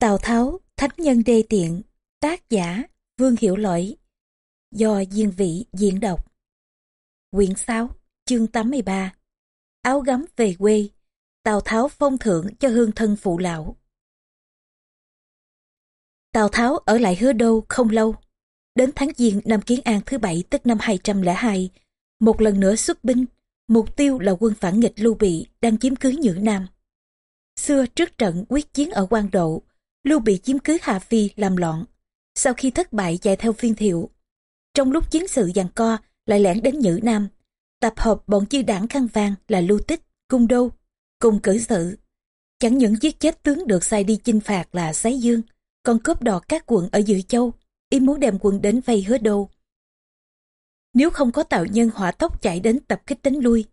Tào Tháo, Thánh Nhân Đê Tiện, tác giả, Vương Hiểu Lỗi, do Diên Vị diễn đọc. Quyển 6, chương 83 Áo gấm về quê, Tào Tháo phong thưởng cho hương thân phụ lão. Tào Tháo ở lại hứa đô không lâu. Đến tháng Giêng năm Kiến An thứ bảy tức năm 202, một lần nữa xuất binh, mục tiêu là quân phản nghịch Lưu Bị đang chiếm cứ Nhữ Nam. Xưa trước trận quyết chiến ở quan độ, Lưu Bị chiếm cứ Hà Phi làm loạn. Sau khi thất bại chạy theo viên thiệu. Trong lúc chiến sự giằng co lại lẻn đến Nhữ Nam. Tập hợp bọn chư đảng khăn vàng là Lưu Tích, Cung Đô, cùng cử sự. Chẳng những giết chết tướng được sai đi chinh phạt là Sái Dương, còn cướp đoạt các quận ở Dự Châu, y muốn đem quân đến vây hứa đô. Nếu không có tạo nhân hỏa tốc chạy đến tập kích đánh lui,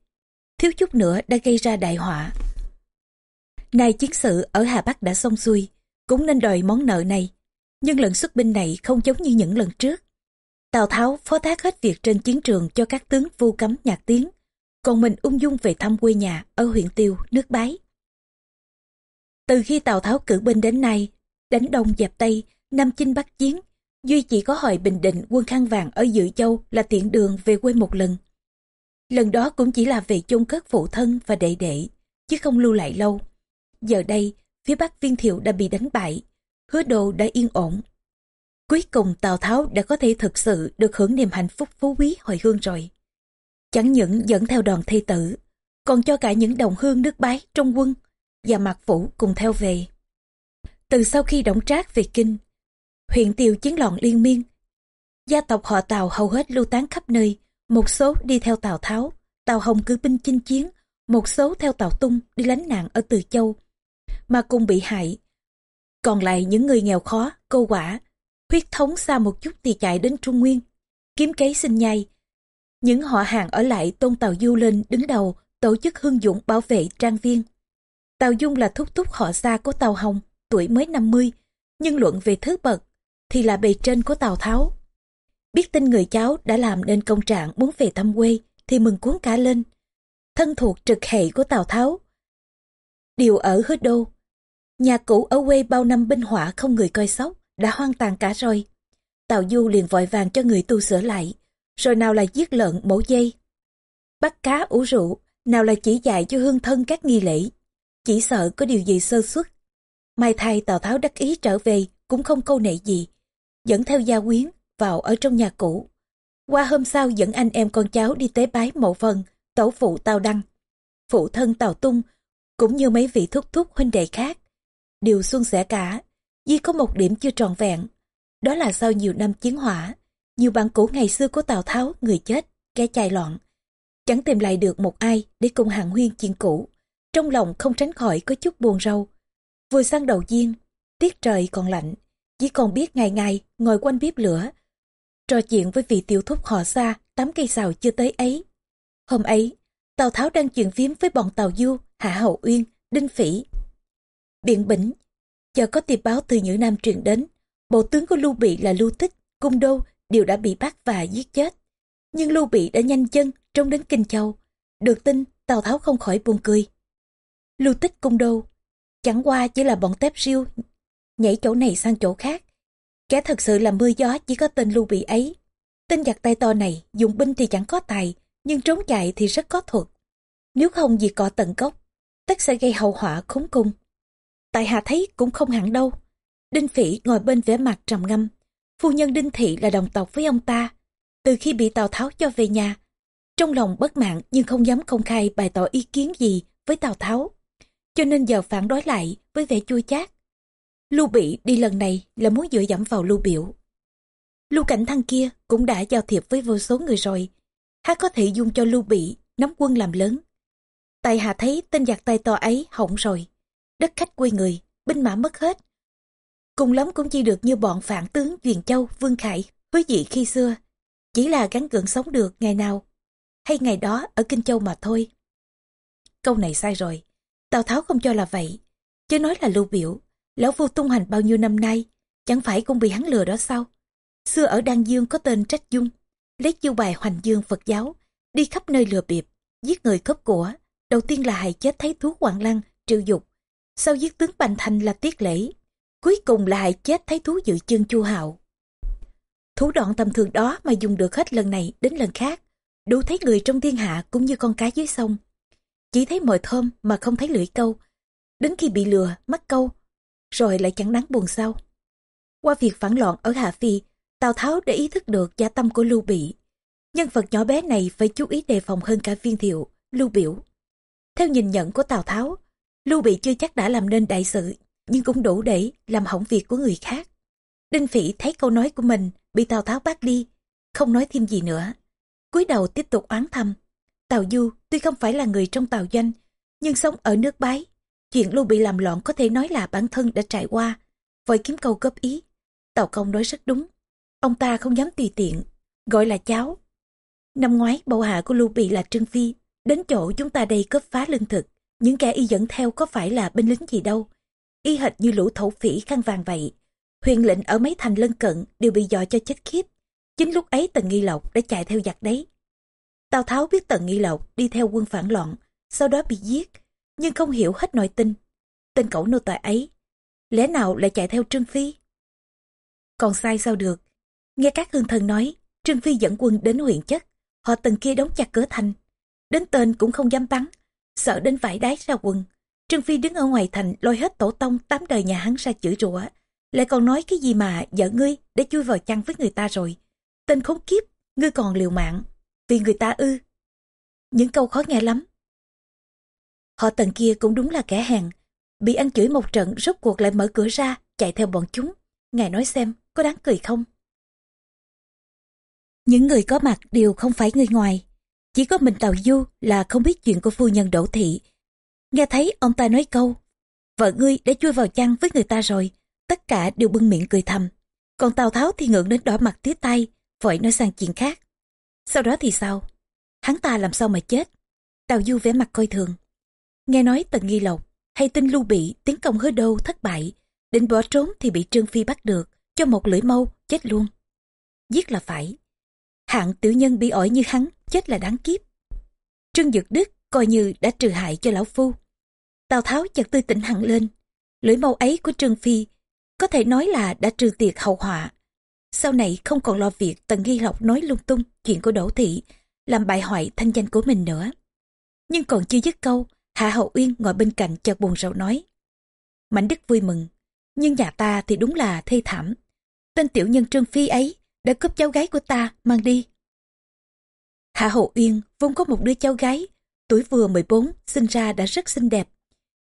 thiếu chút nữa đã gây ra đại họa. Nay chiến sự ở Hà Bắc đã xong xuôi, cũng nên đòi món nợ này. Nhưng lần xuất binh này không giống như những lần trước. Tào Tháo phó thác hết việc trên chiến trường cho các tướng vu cấm nhạc tiếng, còn mình ung dung về thăm quê nhà ở huyện Tiêu, nước Bái. Từ khi Tào Tháo cử binh đến nay, đánh Đông dẹp Tây, Nam Chinh Bắc Chiến, Duy chỉ có hội Bình Định quân khăn vàng ở Dự Châu là tiện đường về quê một lần. Lần đó cũng chỉ là về chôn cất phụ thân và đệ đệ, chứ không lưu lại lâu. Giờ đây, phía bắc viên thiệu đã bị đánh bại, hứa đồ đã yên ổn. Cuối cùng Tào Tháo đã có thể thực sự được hưởng niềm hạnh phúc phú quý hồi hương rồi. Chẳng những dẫn theo đoàn thi tử, còn cho cả những đồng hương nước bái trong quân và mạc phủ cùng theo về. Từ sau khi đóng trác về kinh, huyện tiều chiến loạn liên miên, gia tộc họ Tào hầu hết lưu tán khắp nơi, một số đi theo Tào Tháo, Tào Hồng cử binh chinh chiến, một số theo Tào Tung đi lánh nạn ở Từ Châu, mà cùng bị hại. Còn lại những người nghèo khó, câu quả, huyết thống xa một chút thì chạy đến Trung Nguyên, kiếm kế sinh nhai. Những họ hàng ở lại tôn Tàu Du lên đứng đầu tổ chức hương dũng bảo vệ trang viên. Tàu Dung là thúc thúc họ xa của Tàu Hồng, tuổi mới 50, nhưng luận về thứ bậc thì là bề trên của Tào Tháo. Biết tin người cháu đã làm nên công trạng muốn về thăm quê thì mừng cuốn cả lên. Thân thuộc trực hệ của Tào Tháo. Điều ở hứa đô Nhà cũ ở quê bao năm binh hỏa không người coi sóc, đã hoang tàn cả rồi. Tào Du liền vội vàng cho người tu sửa lại, rồi nào là giết lợn mổ dây. Bắt cá ủ rượu, nào là chỉ dạy cho hương thân các nghi lễ. Chỉ sợ có điều gì sơ xuất. Mai thay Tào Tháo đắc ý trở về, cũng không câu nệ gì. Dẫn theo gia quyến, vào ở trong nhà cũ. Qua hôm sau dẫn anh em con cháu đi tế bái mộ phần, tổ phụ Tào Đăng. Phụ thân Tào Tung, cũng như mấy vị thúc thúc huynh đệ khác đều xuân sẻ cả. Duy có một điểm chưa tròn vẹn. Đó là sau nhiều năm chiến hỏa, nhiều bạn cũ ngày xưa của Tào Tháo, người chết, kẻ chài loạn. Chẳng tìm lại được một ai để cùng hàng huyên chuyện cũ. Trong lòng không tránh khỏi có chút buồn râu. Vừa sang đầu tiên, tiết trời còn lạnh, chỉ còn biết ngày ngày ngồi quanh bếp lửa. Trò chuyện với vị tiểu thúc họ xa, tắm cây xào chưa tới ấy. Hôm ấy, Tào Tháo đang chuyện phím với bọn Tào Du, Hạ Hậu Uyên, Đinh Phỉ, Biện Bỉnh, chờ có tin báo từ Nhữ Nam truyền đến, bộ tướng của Lưu Bị là Lưu Tích, Cung Đô đều đã bị bắt và giết chết. Nhưng Lưu Bị đã nhanh chân trông đến Kinh Châu. Được tin, Tào Tháo không khỏi buồn cười. Lưu Tích Cung Đô, chẳng qua chỉ là bọn tép riêu, nhảy chỗ này sang chỗ khác. Kẻ thật sự là mưa gió chỉ có tên Lưu Bị ấy. Tên giặc tay to này, dùng binh thì chẳng có tài, nhưng trốn chạy thì rất có thuật. Nếu không gì cọ tận gốc, tất sẽ gây hậu họa khốn cùng tại hạ thấy cũng không hẳn đâu. Đinh Phỉ ngồi bên vẻ mặt trầm ngâm. Phu nhân Đinh Thị là đồng tộc với ông ta. Từ khi bị Tào Tháo cho về nhà, trong lòng bất mãn nhưng không dám công khai bày tỏ ý kiến gì với Tào Tháo. Cho nên giờ phản đối lại với vẻ chua chát. Lưu Bị đi lần này là muốn dựa dẫm vào Lưu Biểu. Lưu Cảnh Thăng kia cũng đã giao thiệp với vô số người rồi. há có thể dung cho Lưu Bị nắm quân làm lớn. Tại hạ thấy tên giặc tay to ấy hỏng rồi đất khách quê người, binh mã mất hết. Cùng lắm cũng chỉ được như bọn phản tướng Duyền Châu, Vương Khải, hứa dị khi xưa. Chỉ là gắn gượng sống được ngày nào, hay ngày đó ở Kinh Châu mà thôi. Câu này sai rồi, Tào Tháo không cho là vậy. Chứ nói là lưu biểu, lão phu tung hành bao nhiêu năm nay, chẳng phải cũng bị hắn lừa đó sao? Xưa ở Đan Dương có tên Trách Dung, lấy chiêu bài hoành dương Phật giáo, đi khắp nơi lừa bịp, giết người cướp của. Đầu tiên là hại chết thấy thú Hoàng Lăng, triệu dục, sau giết tướng Bành Thành là tiết lễ. cuối cùng là hại chết thái thú dự chương chu hạo. Thủ đoạn tầm thường đó mà dùng được hết lần này đến lần khác, đủ thấy người trong thiên hạ cũng như con cá dưới sông. Chỉ thấy mồi thơm mà không thấy lưỡi câu, đến khi bị lừa, mắc câu, rồi lại chẳng đáng buồn sau. Qua việc phản loạn ở Hạ Phi, Tào Tháo đã ý thức được gia tâm của Lưu Bị. Nhân vật nhỏ bé này phải chú ý đề phòng hơn cả viên thiệu, Lưu Biểu. Theo nhìn nhận của Tào Tháo Lưu Bị chưa chắc đã làm nên đại sự nhưng cũng đủ để làm hỏng việc của người khác Đinh Phỉ thấy câu nói của mình bị Tào Tháo bắt đi không nói thêm gì nữa cúi đầu tiếp tục oán thầm Tào Du tuy không phải là người trong Tào Doanh, nhưng sống ở nước bái. Chuyện Lưu bị làm loạn có thể nói là bản thân đã trải qua. Vội kiếm câu góp ý. Tào Công nói rất đúng. Ông ta không dám tùy tiện, gọi là cháu. Năm ngoái, bầu hạ của Lưu Bị là Trương Phi. Đến chỗ chúng ta đây cướp phá lương thực. Những kẻ y dẫn theo có phải là binh lính gì đâu. Y hệt như lũ thổ phỉ khăn vàng vậy. Huyền lệnh ở mấy thành lân cận đều bị dọa cho chết khiếp. Chính lúc ấy Tần Nghi Lộc đã chạy theo giặc đấy. Tào Tháo biết Tần Nghi Lộc đi theo quân phản loạn, sau đó bị giết, nhưng không hiểu hết nội tin. Tên cẩu nô tài ấy, lẽ nào lại chạy theo Trương Phi? Còn sai sao được? Nghe các hương thần nói, Trương Phi dẫn quân đến huyện chất, họ tần kia đóng chặt cửa thành. Đến tên cũng không dám bắn, sợ đến vải đái ra quần. Trương Phi đứng ở ngoài thành lôi hết tổ tông tám đời nhà hắn ra chửi rủa lại còn nói cái gì mà vợ ngươi để chui vào chăn với người ta rồi. Tên khốn kiếp, ngươi còn liều mạng. Vì người ta ư. Những câu khó nghe lắm. Họ tần kia cũng đúng là kẻ hèn. Bị anh chửi một trận rốt cuộc lại mở cửa ra, chạy theo bọn chúng. Ngài nói xem, có đáng cười không? Những người có mặt đều không phải người ngoài. Chỉ có mình Tàu Du là không biết chuyện của phu nhân Đỗ Thị. Nghe thấy ông ta nói câu, vợ ngươi đã chui vào chăn với người ta rồi, tất cả đều bưng miệng cười thầm. Còn Tào Tháo thì ngượng đến đỏ mặt tía tay, vội nói sang chuyện khác. Sau đó thì sao? Hắn ta làm sao mà chết? Tào Du vẻ mặt coi thường. Nghe nói Tần Nghi Lộc hay tin Lưu Bị tiến công hứa đô thất bại, định bỏ trốn thì bị Trương Phi bắt được, cho một lưỡi mâu, chết luôn. Giết là phải. Hạng tiểu nhân bị ỏi như hắn, chết là đáng kiếp. Trương Dực Đức coi như đã trừ hại cho lão phu. Tào Tháo chợt tươi tỉnh hẳn lên. Lưỡi mâu ấy của Trương Phi có thể nói là đã trừ tiệt hậu họa sau này không còn lo việc Tần ghi Lộc nói lung tung chuyện của Đỗ Thị, làm bại hoại thanh danh của mình nữa. Nhưng còn chưa dứt câu, Hạ Hậu Uyên ngồi bên cạnh chợt buồn rầu nói. Mạnh Đức vui mừng, nhưng nhà ta thì đúng là thê thảm. Tên tiểu nhân Trương Phi ấy đã cướp cháu gái của ta mang đi. Hạ Hậu Uyên vốn có một đứa cháu gái, tuổi vừa 14, sinh ra đã rất xinh đẹp.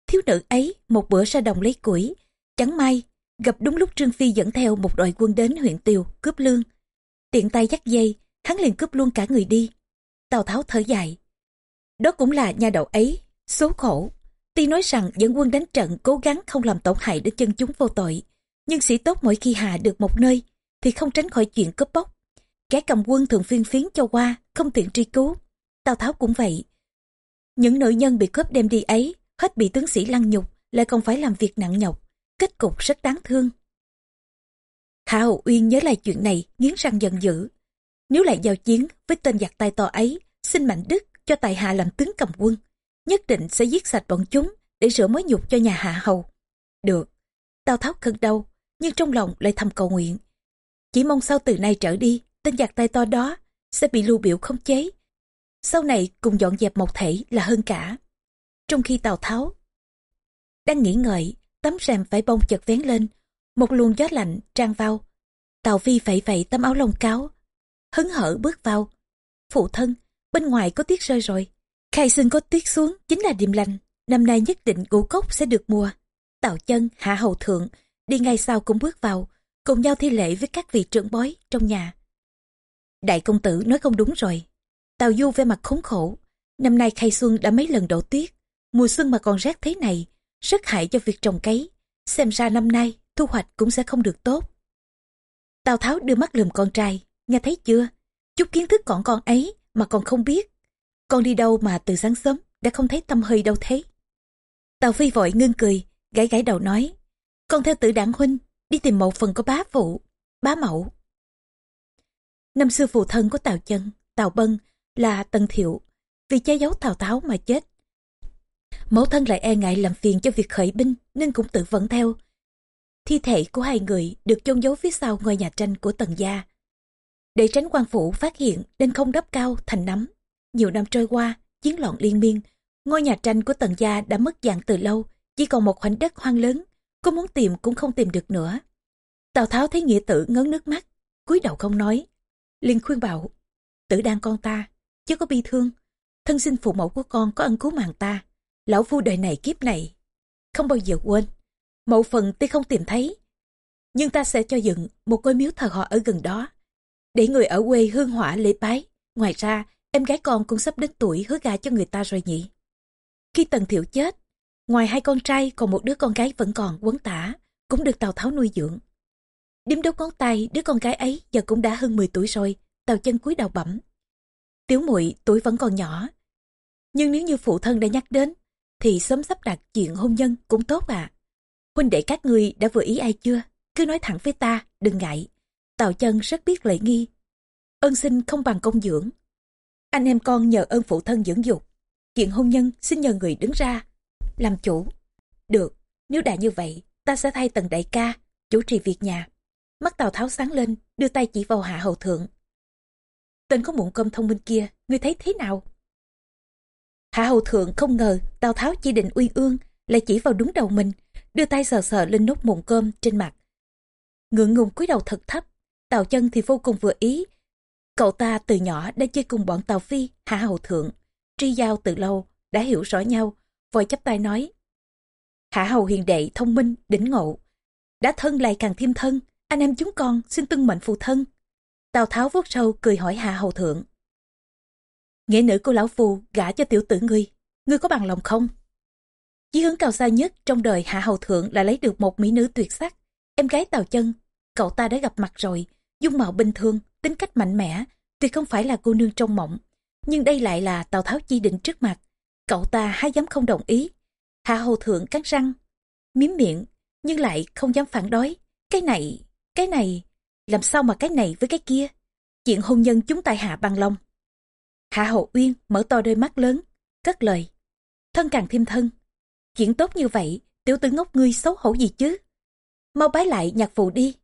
Thiếu nữ ấy một bữa ra đồng lấy củi, chẳng may Gặp đúng lúc Trương Phi dẫn theo một đội quân đến huyện Tiều cướp lương. Tiện tay dắt dây, hắn liền cướp luôn cả người đi. Tào Tháo thở dài. Đó cũng là nhà đậu ấy, số khổ. Tuy nói rằng dẫn quân đánh trận cố gắng không làm tổn hại đến chân chúng vô tội. Nhưng sĩ tốt mỗi khi hạ được một nơi thì không tránh khỏi chuyện cướp bóc. Kẻ cầm quân thường phiên phiến cho qua, không tiện truy cứu. Tào Tháo cũng vậy. Những nữ nhân bị cướp đem đi ấy, hết bị tướng sĩ lăng nhục, lại còn phải làm việc nặng nhọc kết cục rất đáng thương. Hạ Hậu Uyên nhớ lại chuyện này, nghiến răng giận dữ. Nếu lại giao chiến với tên giặc tay to ấy, xin Mạnh Đức cho tài hạ làm tướng cầm quân, nhất định sẽ giết sạch bọn chúng để rửa mối nhục cho nhà Hạ Hầu. Được, Tào Tháo cơn đau, nhưng trong lòng lại thầm cầu nguyện. Chỉ mong sau từ nay trở đi, tên giặc tay to đó sẽ bị lưu biểu không chế. Sau này cùng dọn dẹp một thể là hơn cả. Trong khi Tào Tháo đang nghĩ ngợi, tấm rèm vải bông chật vén lên, một luồng gió lạnh tràn vào. Tào phi phẩy phẩy tấm áo lông cáo hứng hở bước vào. Phụ thân, bên ngoài có tuyết rơi rồi. Khai xương có tuyết xuống chính là điềm lành. Năm nay nhất định ngũ cốc sẽ được mua tào chân, hạ hầu thượng đi ngay sau cũng bước vào, cùng nhau thi lễ với các vị trưởng bói trong nhà đại công tử nói không đúng rồi tào du về mặt khốn khổ năm nay khai xuân đã mấy lần đổ tuyết mùa xuân mà còn rét thế này rất hại cho việc trồng cấy. Xem ra năm nay thu hoạch cũng sẽ không được tốt. Tào Tháo đưa mắt lườm con trai, nghe thấy chưa? Chút kiến thức còn con ấy mà còn không biết. Con đi đâu mà từ sáng sớm đã không thấy tâm hơi đâu thế. Tào Phi vội ngưng cười, gãi gãi đầu nói. Con theo tử đảng huynh, đi tìm mẫu phần của bá phụ, bá mẫu. Năm xưa phụ thân của Tào Chân, Tào Bân là Tần Thiệu, vì che giấu Tào Tháo mà chết. Mẫu thân lại e ngại làm phiền cho việc khởi binh nên cũng tự vẫn theo. thi thể của hai người được chôn giấu phía sau ngôi nhà tranh của tần gia. Để tránh quan phủ phát hiện nên không đắp cao thành nắm. Nhiều năm trôi qua, chiến loạn liên miên, ngôi nhà tranh của tần gia đã mất dạng từ lâu, chỉ còn một khoảnh đất hoang lớn, có muốn tìm cũng không tìm được nữa. Tào Tháo thấy nghĩa tử ngấn nước mắt, cúi đầu không nói liền khuyên bảo, tử đang con ta, chứ có bi thương. Thân sinh phụ mẫu của con có ân cứu mạng ta. Lão phu đời này kiếp này, không bao giờ quên. mẫu phần tuy không tìm thấy, nhưng ta sẽ cho dựng một ngôi miếu thờ họ ở gần đó. Để người ở quê hương hỏa lễ bái. Ngoài ra, em gái con cũng sắp đến tuổi hứa gà cho người ta rồi nhỉ. Khi Tần Thiệu chết, ngoài hai con trai còn một đứa con gái vẫn còn quấn tả, cũng được Tào Tháo nuôi dưỡng. Đếm đốt ngón tay, đứa con gái ấy giờ cũng đã hơn 10 tuổi rồi, tàu chân cúi đầu bẩm. Tiểu muội tuổi vẫn còn nhỏ, nhưng nếu như phụ thân đã nhắc đến, thì sớm sắp đặt chuyện hôn nhân cũng tốt à. Huynh đệ các ngươi đã vừa ý ai chưa? Cứ nói thẳng với ta, đừng ngại. Tào chân rất biết lễ nghi. ơn sinh không bằng công dưỡng. Anh em con nhờ ơn phụ thân dưỡng dục. Chuyện hôn nhân xin nhờ người đứng ra. Làm chủ. Được, nếu đã như vậy, ta sẽ thay tần đại ca, chủ trì việc nhà. Mắt Tào Tháo sáng lên, đưa tay chỉ vào hạ hầu thượng. Tên có muộn cơm thông minh kia, ngươi thấy thế nào? Hạ hầu thượng không ngờ Tào Tháo chỉ định uy ương, lại chỉ vào đúng đầu mình, đưa tay sờ sờ lên nốt mụn cơm trên mặt. Ngượng ngùng cúi đầu thật thấp, Tào chân thì vô cùng vừa ý. Cậu ta từ nhỏ đã chơi cùng bọn Tào Phi, Hạ hầu thượng, tri giao từ lâu, đã hiểu rõ nhau, vội chắp tay nói. Hạ hầu hiền đệ thông minh, đỉnh ngộ. Đã thân lại càng thêm thân, anh em chúng con xin tuân mệnh phụ thân. Tào Tháo vuốt râu cười hỏi Hạ hầu thượng. Nghĩa nữ của lão phù gả cho tiểu tử ngươi, ngươi có bằng lòng không? Chí hướng cao xa nhất trong đời Hạ hầu thượng là lấy được một mỹ nữ tuyệt sắc, em gái Tào chân. Cậu ta đã gặp mặt rồi, dung mạo bình thường, tính cách mạnh mẽ, tuy không phải là cô nương trong mộng. Nhưng đây lại là Tào Tháo chi định trước mặt. Cậu ta há dám không đồng ý. Hạ hầu thượng cắn răng, miếm miệng, nhưng lại không dám phản đối. Cái này, cái này, làm sao mà cái này với cái kia? Chuyện hôn nhân chúng tài hạ bằng lòng. Hạ Hậu Uyên mở to đôi mắt lớn, cất lời. Thân càng thêm thân. Chuyện tốt như vậy, tiểu tử ngốc ngươi xấu hổ gì chứ? Mau bái lại nhạc phụ đi.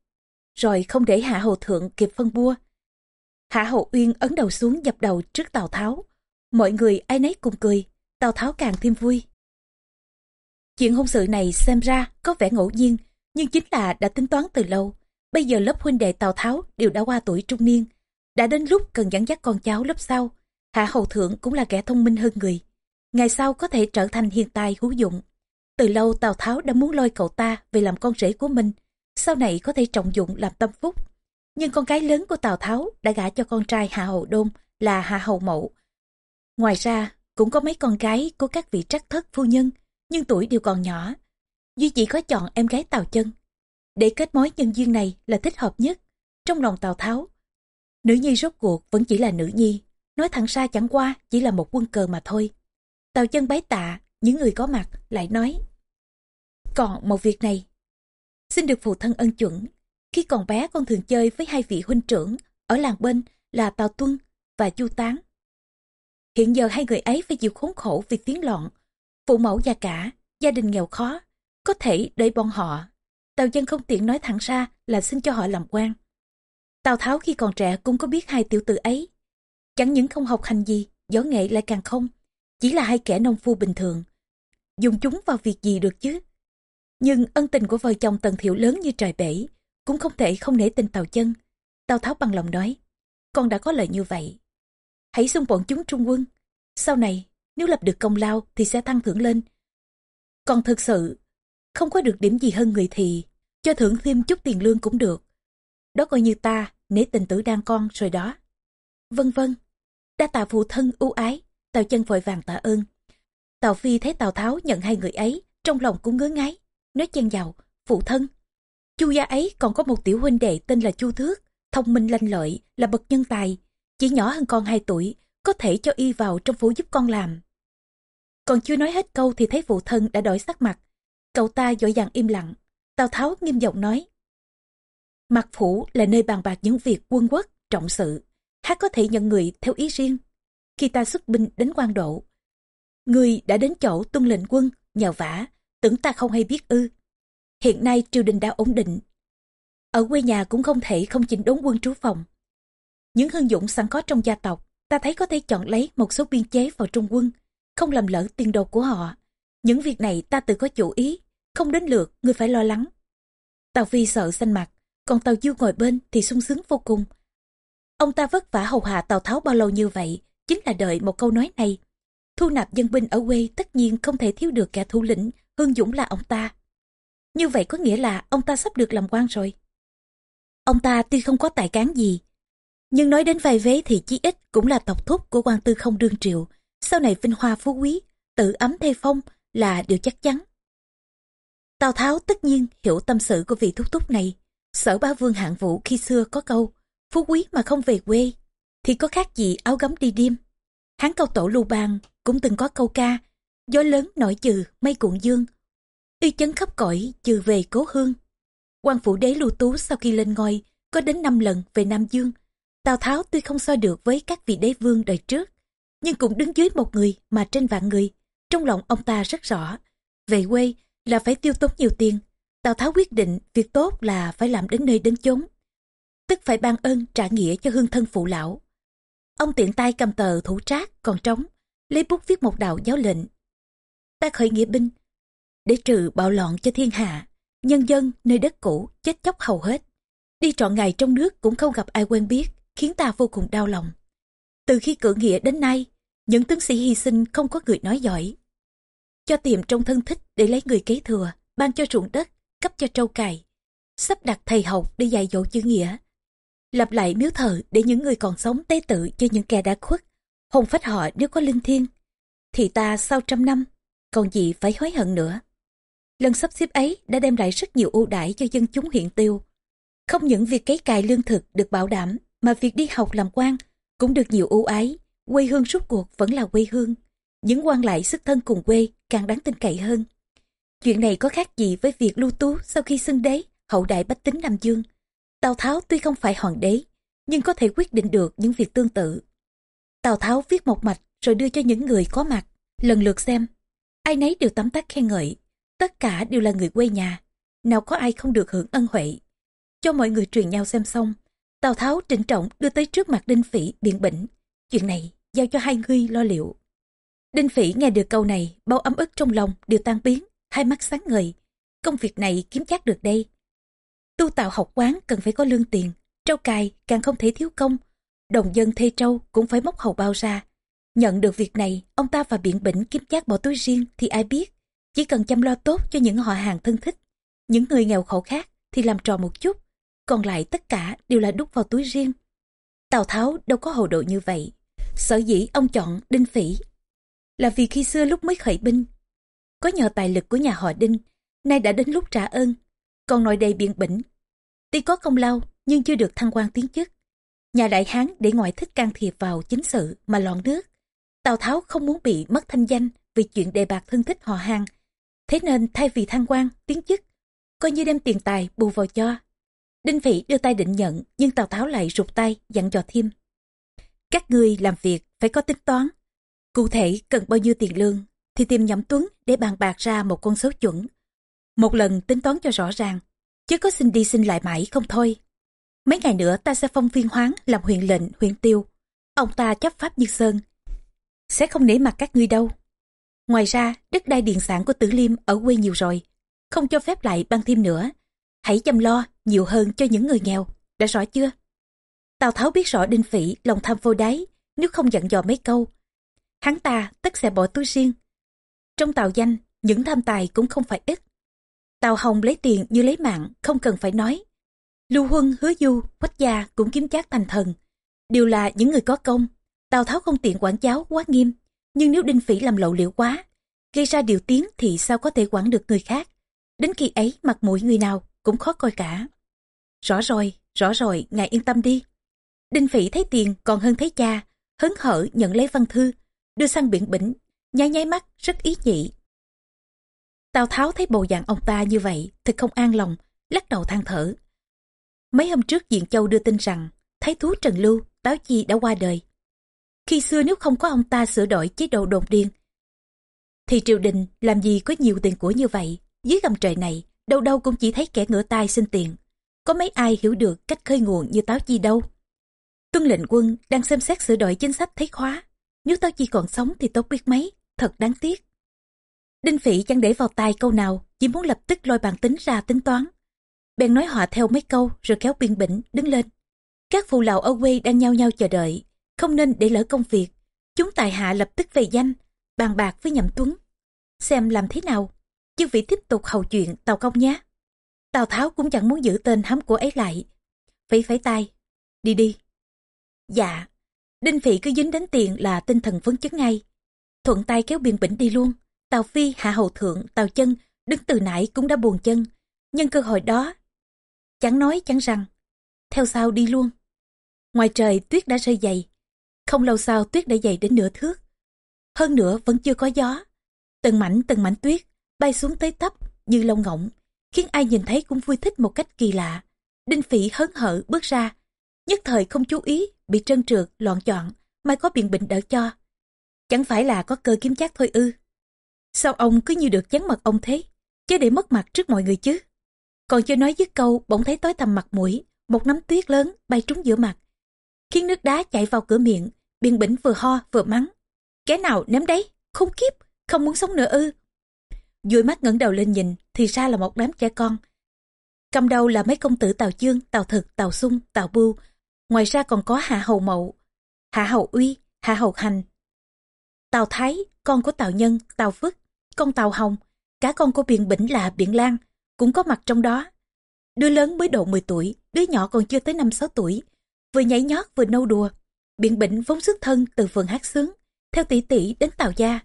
Rồi không để Hạ Hậu Thượng kịp phân bua. Hạ Hậu Uyên ấn đầu xuống dập đầu trước Tào Tháo. Mọi người ai nấy cùng cười, Tào Tháo càng thêm vui. Chuyện hôn sự này xem ra có vẻ ngẫu nhiên, nhưng chính là đã tính toán từ lâu. Bây giờ lớp huynh đệ Tào Tháo đều đã qua tuổi trung niên. Đã đến lúc cần dẫn dắt con cháu lớp sau. Hạ Hầu Thượng cũng là kẻ thông minh hơn người. Ngày sau có thể trở thành hiện tài hữu dụng. Từ lâu Tào Tháo đã muốn lôi cậu ta về làm con rể của mình. Sau này có thể trọng dụng làm tâm phúc. Nhưng con cái lớn của Tào Tháo đã gả cho con trai Hạ Hầu Đôn là Hạ Hầu Mậu. Ngoài ra, cũng có mấy con gái của các vị trắc thất phu nhân, nhưng tuổi đều còn nhỏ. Duy chỉ có chọn em gái Tào Chân để kết mối nhân duyên này là thích hợp nhất. Trong lòng Tào Tháo, nữ nhi rốt cuộc vẫn chỉ là nữ nhi, nói thẳng ra chẳng qua chỉ là một quân cờ mà thôi. Tào chân bái tạ, những người có mặt lại nói. Còn một việc này, xin được phụ thân ân chuẩn. Khi còn bé con thường chơi với hai vị huynh trưởng ở làng bên là Tào Tuân và Chu Tán. Hiện giờ hai người ấy phải chịu khốn khổ vì tiếng loạn, phụ mẫu già cả, gia đình nghèo khó, có thể để bọn họ Tào dân không tiện nói thẳng ra là xin cho họ làm quan. Tào Tháo khi còn trẻ cũng có biết hai tiểu tử ấy. Chẳng những không học hành gì, võ nghệ lại càng không. Chỉ là hai kẻ nông phu bình thường. Dùng chúng vào việc gì được chứ? Nhưng ân tình của vợ chồng Tần Thiệu lớn như trời bể, cũng không thể không nể tình Tào chân. Tào Tháo bằng lòng nói, con đã có lời như vậy. Hãy xung bọn chúng trung quân. Sau này, nếu lập được công lao thì sẽ tăng thưởng lên. Còn thực sự không có được điểm gì hơn người thì cho thưởng thêm chút tiền lương cũng được. Đó coi như ta nể tình tử đang con rồi đó. Vân vân, đa tạ phụ thân ưu ái, Tào chân vội vàng tạ ơn. Tào Phi thấy Tào Tháo nhận hai người ấy, trong lòng cũng ngứa ngáy, nói chen vào, phụ thân. Chu gia ấy còn có một tiểu huynh đệ tên là Chu Thước, thông minh lanh lợi, là bậc nhân tài, chỉ nhỏ hơn con 2 tuổi, có thể cho y vào trong phủ giúp con làm. Còn chưa nói hết câu thì thấy phụ thân đã đổi sắc mặt, Cậu ta dội dàng im lặng. Tào Tháo nghiêm giọng nói. Mặt phủ là nơi bàn bạc những việc quân quốc, trọng sự. Hát có thể nhận người theo ý riêng. Khi ta xuất binh đến quan độ, người đã đến chỗ tuân lệnh quân, nhờ vả, tưởng ta không hay biết ư. Hiện nay triều đình đã ổn định. Ở quê nhà cũng không thể không chỉnh đốn quân trú phòng. Những hương dũng sẵn có trong gia tộc, ta thấy có thể chọn lấy một số biên chế vào trung quân, không làm lỡ tiền đồ của họ. Những việc này ta tự có chủ ý, không đến lượt người phải lo lắng. Tào Phi sợ xanh mặt, còn Tào Du ngồi bên thì sung sướng vô cùng. Ông ta vất vả hầu hạ Tào Tháo bao lâu như vậy, chính là đợi một câu nói này. Thu nạp dân binh ở quê tất nhiên không thể thiếu được kẻ thủ lĩnh, Hương Dũng là ông ta. Như vậy có nghĩa là ông ta sắp được làm quan rồi. Ông ta tuy không có tài cán gì, nhưng nói đến vai vế thì chí ít cũng là tộc thúc của quan tư không đương triệu, sau này vinh hoa phú quý, tự ấm thay phong là điều chắc chắn. Tào Tháo tất nhiên hiểu tâm sự của vị thúc thúc này. Sở ba vương hạng vũ khi xưa có câu, phú quý mà không về quê, thì có khác gì áo gấm đi đêm. Hán cao tổ lưu bang cũng từng có câu ca, gió lớn nổi trừ mây cuộn dương, uy chấn khắp cõi trừ về cố hương. quan phủ đế lưu tú sau khi lên ngôi có đến 5 lần về Nam Dương. Tào Tháo tuy không so được với các vị đế vương đời trước, nhưng cũng đứng dưới một người mà trên vạn người. Trong lòng ông ta rất rõ, về quê là phải tiêu tốn nhiều tiền. Tào Tháo quyết định việc tốt là phải làm đến nơi đến chốn. Tức phải ban ơn trả nghĩa cho hương thân phụ lão. Ông tiện tay cầm tờ thủ trác còn trống, lấy bút viết một đạo giáo lệnh. Ta khởi nghĩa binh, để trừ bạo loạn cho thiên hạ, nhân dân nơi đất cũ chết chóc hầu hết. Đi trọn ngày trong nước cũng không gặp ai quen biết, khiến ta vô cùng đau lòng. Từ khi cử nghĩa đến nay, những tướng sĩ hy sinh không có người nói giỏi. Cho tìm trong thân thích để lấy người kế thừa, ban cho ruộng đất, cấp cho trâu cài, Sắp đặt thầy học để dạy dỗ chữ nghĩa. Lập lại miếu thờ để những người còn sống tế tự cho những kẻ đã khuất. Hồn phách họ nếu có linh thiêng. Thì ta sau trăm năm, còn gì phải hối hận nữa. Lần sắp xếp ấy đã đem lại rất nhiều ưu đãi cho dân chúng hiện tiêu. Không những việc cấy cài lương thực được bảo đảm, mà việc đi học làm quan cũng được nhiều ưu ái. Quê hương suốt cuộc vẫn là quê hương. Những quan lại sức thân cùng quê càng đáng tin cậy hơn. Chuyện này có khác gì với việc lưu tú sau khi xưng đế, hậu đại bách tính Nam Dương. Tào Tháo tuy không phải hoàng đế, nhưng có thể quyết định được những việc tương tự. Tào Tháo viết một mạch rồi đưa cho những người có mặt, lần lượt xem. Ai nấy đều tấm tắc khen ngợi, tất cả đều là người quê nhà, nào có ai không được hưởng ân huệ. Cho mọi người truyền nhau xem xong, Tào Tháo trịnh trọng đưa tới trước mặt Đinh Phỉ biện bỉnh. Chuyện này giao cho hai người lo liệu. Đinh Phỉ nghe được câu này, bao ấm ức trong lòng đều tan biến, hai mắt sáng ngời. Công việc này kiếm chắc được đây. Tu tạo học quán cần phải có lương tiền, trâu cài càng không thể thiếu công. Đồng dân thê trâu cũng phải móc hầu bao ra. Nhận được việc này, ông ta và biện bỉnh kiếm chắc bỏ túi riêng thì ai biết. Chỉ cần chăm lo tốt cho những họ hàng thân thích. Những người nghèo khổ khác thì làm trò một chút, còn lại tất cả đều là đút vào túi riêng. Tào Tháo đâu có hồ độ như vậy. Sở dĩ ông chọn Đinh Phỉ là vì khi xưa lúc mới khởi binh, có nhờ tài lực của nhà họ Đinh, nay đã đến lúc trả ơn, còn nội đầy biện bỉnh. Tuy có công lao nhưng chưa được thăng quan tiến chức. Nhà đại hán để ngoại thích can thiệp vào chính sự mà loạn nước. Tào Tháo không muốn bị mất thanh danh vì chuyện đề bạc thân thích họ hàng. Thế nên thay vì thăng quan, tiến chức, coi như đem tiền tài bù vào cho. Đinh Phỉ đưa tay định nhận, nhưng Tào Tháo lại rụt tay, dặn dò thêm. Các ngươi làm việc phải có tính toán. Cụ thể cần bao nhiêu tiền lương, thì tìm nhậm tuấn để bàn bạc ra một con số chuẩn. Một lần tính toán cho rõ ràng, chứ có xin đi xin lại mãi không thôi. Mấy ngày nữa ta sẽ phong phiên hoáng làm huyện lệnh, huyện tiêu. Ông ta chấp pháp như sơn. Sẽ không nể mặt các ngươi đâu. Ngoài ra, đất đai điện sản của Tử Liêm ở quê nhiều rồi. Không cho phép lại ban thêm nữa. Hãy chăm lo nhiều hơn cho những người nghèo. Đã rõ chưa? Tào Tháo biết rõ Đinh Phỉ lòng tham vô đáy. Nếu không dặn dò mấy câu, hắn ta tất sẽ bỏ túi riêng. Trong tàu danh, những tham tài cũng không phải ít. tàu Hồng lấy tiền như lấy mạng, không cần phải nói. Lưu Huân, Hứa Du, Quách Gia cũng kiếm chác thành thần. Đều là những người có công. Tào Tháo không tiện quản giáo quá nghiêm. Nhưng nếu Đinh Phỉ làm lậu liệu quá, gây ra điều tiếng thì sao có thể quản được người khác. Đến khi ấy mặt mũi người nào cũng khó coi cả. Rõ rồi, rõ rồi, ngài yên tâm đi. Đinh Phỉ thấy tiền còn hơn thấy cha, hớn hở nhận lấy văn thư, đưa sang biển bỉnh, nháy nháy mắt, rất ý nhị. Tào Tháo thấy bộ dạng ông ta như vậy, thật không an lòng, lắc đầu than thở. Mấy hôm trước Diện Châu đưa tin rằng, Thái thú Trần Lưu, Táo Chi đã qua đời. Khi xưa nếu không có ông ta sửa đổi chế độ đồn điên, thì triều đình làm gì có nhiều tiền của như vậy, dưới gầm trời này đâu đâu cũng chỉ thấy kẻ ngửa tay xin tiền. Có mấy ai hiểu được cách khơi nguồn như Táo Chi đâu. Tuân lệnh quân đang xem xét sửa đổi chính sách thấy khóa. Nếu tao chỉ còn sống thì tốt biết mấy, thật đáng tiếc. Đinh Phỉ chẳng để vào tai câu nào, chỉ muốn lập tức lôi bàn tính ra tính toán. Bèn nói họ theo mấy câu rồi kéo biên bỉnh đứng lên. Các phụ lão ở quê đang nhao nhau chờ đợi, không nên để lỡ công việc. Chúng tài hạ lập tức về danh, bàn bạc với Nhậm Tuấn. Xem làm thế nào, chứ vị tiếp tục hầu chuyện Tàu Công nhé. Tào Tháo cũng chẳng muốn giữ tên hám của ấy lại. Phải phải tay, đi đi. Dạ, Đinh Phỉ cứ dính đến tiền là tinh thần phấn chấn ngay. Thuận tay kéo biên bỉnh đi luôn. Tào Phi, Hạ Hầu Thượng, Tào Chân đứng từ nãy cũng đã buồn chân. Nhân cơ hội đó, chẳng nói chẳng rằng, theo sau đi luôn. Ngoài trời tuyết đã rơi dày, không lâu sau tuyết đã dày đến nửa thước. Hơn nữa vẫn chưa có gió. Từng mảnh từng mảnh tuyết bay xuống tới tấp như lông ngỗng, khiến ai nhìn thấy cũng vui thích một cách kỳ lạ. Đinh Phỉ hớn hở bước ra, nhất thời không chú ý, bị trơn trượt, loạn chọn, mai có biện bệnh đỡ cho. Chẳng phải là có cơ kiếm chắc thôi ư. Sao ông cứ như được chắn mặt ông thế, chứ để mất mặt trước mọi người chứ. Còn chưa nói dứt câu, bỗng thấy tối tầm mặt mũi, một nắm tuyết lớn bay trúng giữa mặt. Khiến nước đá chạy vào cửa miệng, biện bỉnh vừa ho vừa mắng. Kẻ nào ném đấy, không kiếp, không muốn sống nữa ư. Dùi mắt ngẩng đầu lên nhìn, thì ra là một đám trẻ con. Cầm đầu là mấy công tử Tào Chương, Tào Thực, Tào Sung, Tào Bưu. Ngoài ra còn có Hạ Hầu Mậu, Hạ Hầu Uy, Hạ Hầu Hành. Tào Thái, con của Tào Nhân, Tào Phước, con Tào Hồng, cả con của Biện Bỉnh là Biện Lan, cũng có mặt trong đó. Đứa lớn mới độ 10 tuổi, đứa nhỏ còn chưa tới 5-6 tuổi, vừa nhảy nhót vừa nâu đùa. Biện Bỉnh vốn xuất thân từ vườn hát sướng, theo tỷ tỷ đến Tào Gia.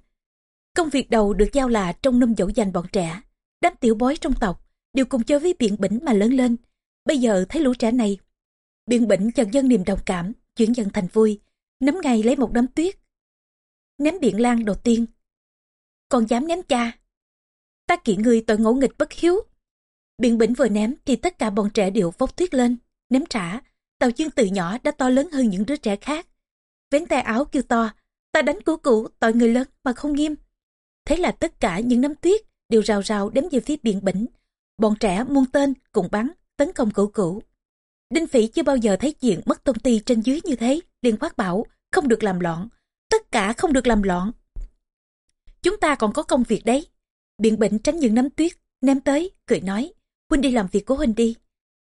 Công việc đầu được giao là trong năm dỗ dành bọn trẻ, đám tiểu bối trong tộc, đều cùng chơi với Biện Bỉnh mà lớn lên. Bây giờ thấy lũ trẻ này, Biện Bỉnh chợt dân niềm đồng cảm, chuyển dần thành vui, nắm ngay lấy một đám tuyết. Ném Biện Lan đầu tiên. Còn dám ném cha. Ta kiện người tội ngỗ nghịch bất hiếu. Biện Bỉnh vừa ném thì tất cả bọn trẻ đều vốc tuyết lên, ném trả. Tàu chương từ nhỏ đã to lớn hơn những đứa trẻ khác. Vén tay áo kêu to, ta đánh của cụ tội người lớn mà không nghiêm. Thế là tất cả những nắm tuyết đều rào rào đếm về phía Biện Bỉnh. Bọn trẻ muôn tên cùng bắn, tấn công cửu cửu. Đinh Phỉ chưa bao giờ thấy chuyện mất tôn ti trên dưới như thế, liền quát bảo, không được làm loạn, tất cả không được làm loạn. Chúng ta còn có công việc đấy. Biện bệnh tránh những nắm tuyết, ném tới, cười nói, Huynh đi làm việc của Huynh đi.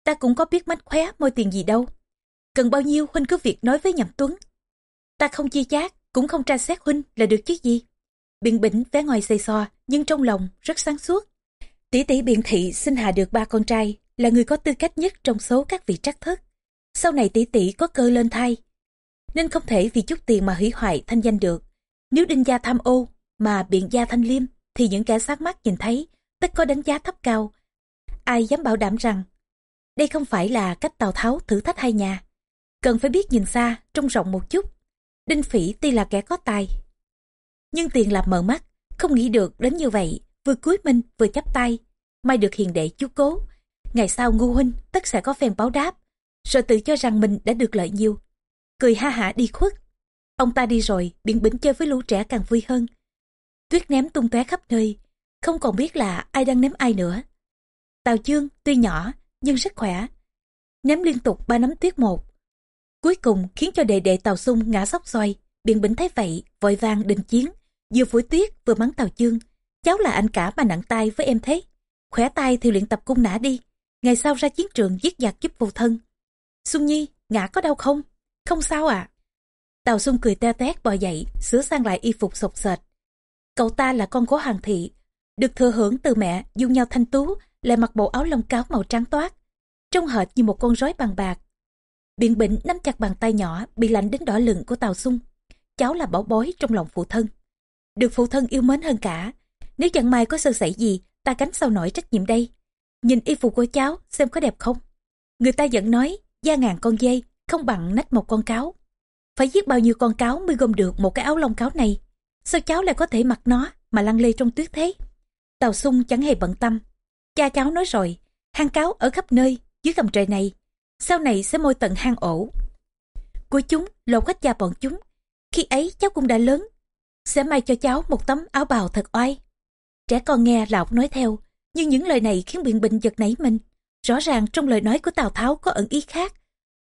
Ta cũng có biết mách khóe môi tiền gì đâu. Cần bao nhiêu Huynh cứ việc nói với Nhậm Tuấn. Ta không chia chác, cũng không tra xét Huynh là được chứ gì. Biện bỉnh vé ngoài xây so, nhưng trong lòng rất sáng suốt. Tỷ tỷ biện thị sinh hạ được ba con trai, là người có tư cách nhất trong số các vị trắc thất. Sau này tỷ tỷ có cơ lên thai, nên không thể vì chút tiền mà hủy hoại thanh danh được. Nếu đinh gia tham ô mà biện gia thanh liêm, thì những kẻ sát mắt nhìn thấy tất có đánh giá thấp cao. Ai dám bảo đảm rằng đây không phải là cách Tào Tháo thử thách hai nhà. Cần phải biết nhìn xa, trông rộng một chút. Đinh Phỉ tuy là kẻ có tài, nhưng tiền làm mờ mắt, không nghĩ được đến như vậy, vừa cúi mình vừa chắp tay, may được hiền đệ chú cố, ngày sau ngu huynh, tất sẽ có phen báo đáp. Rồi tự cho rằng mình đã được lợi nhiều. Cười ha hả đi khuất. Ông ta đi rồi, biển bỉnh chơi với lũ trẻ càng vui hơn. Tuyết ném tung tóe khắp nơi, không còn biết là ai đang ném ai nữa. Tào chương tuy nhỏ, nhưng rất khỏe. Ném liên tục ba nắm tuyết một. Cuối cùng khiến cho đệ đệ tàu sung ngã sóc xoay. Biển bỉnh thấy vậy, vội vàng đình chiến, vừa phủi tuyết vừa mắng tàu chương. Cháu là anh cả mà nặng tay với em thế. Khỏe tay thì luyện tập cung nã đi ngày sau ra chiến trường giết giặc giúp phụ thân. Xuân Nhi, ngã có đau không? Không sao à? Tào Xuân cười te tét bò dậy, sửa sang lại y phục sột sệt. Cậu ta là con của Hoàng thị, được thừa hưởng từ mẹ dung nhau thanh tú, lại mặc bộ áo lông cáo màu trắng toát, trông hệt như một con rối bằng bạc. Biện bệnh nắm chặt bàn tay nhỏ bị lạnh đến đỏ lửng của Tào Xuân. Cháu là bảo bối trong lòng phụ thân. Được phụ thân yêu mến hơn cả. Nếu chẳng may có sơ sẩy gì, ta gánh sao nổi trách nhiệm đây. Nhìn y phục của cháu xem có đẹp không? Người ta vẫn nói da ngàn con dây không bằng nách một con cáo. Phải giết bao nhiêu con cáo mới gom được một cái áo lông cáo này. Sao cháu lại có thể mặc nó mà lăn lê trong tuyết thế? Tàu sung chẳng hề bận tâm. Cha cháu nói rồi, hang cáo ở khắp nơi dưới gầm trời này. Sau này sẽ môi tận hang ổ. Của chúng lột hết da bọn chúng. Khi ấy cháu cũng đã lớn. Sẽ may cho cháu một tấm áo bào thật oai. Trẻ con nghe lão nói theo nhưng những lời này khiến biện bình giật nảy mình. Rõ ràng trong lời nói của Tào Tháo có ẩn ý khác.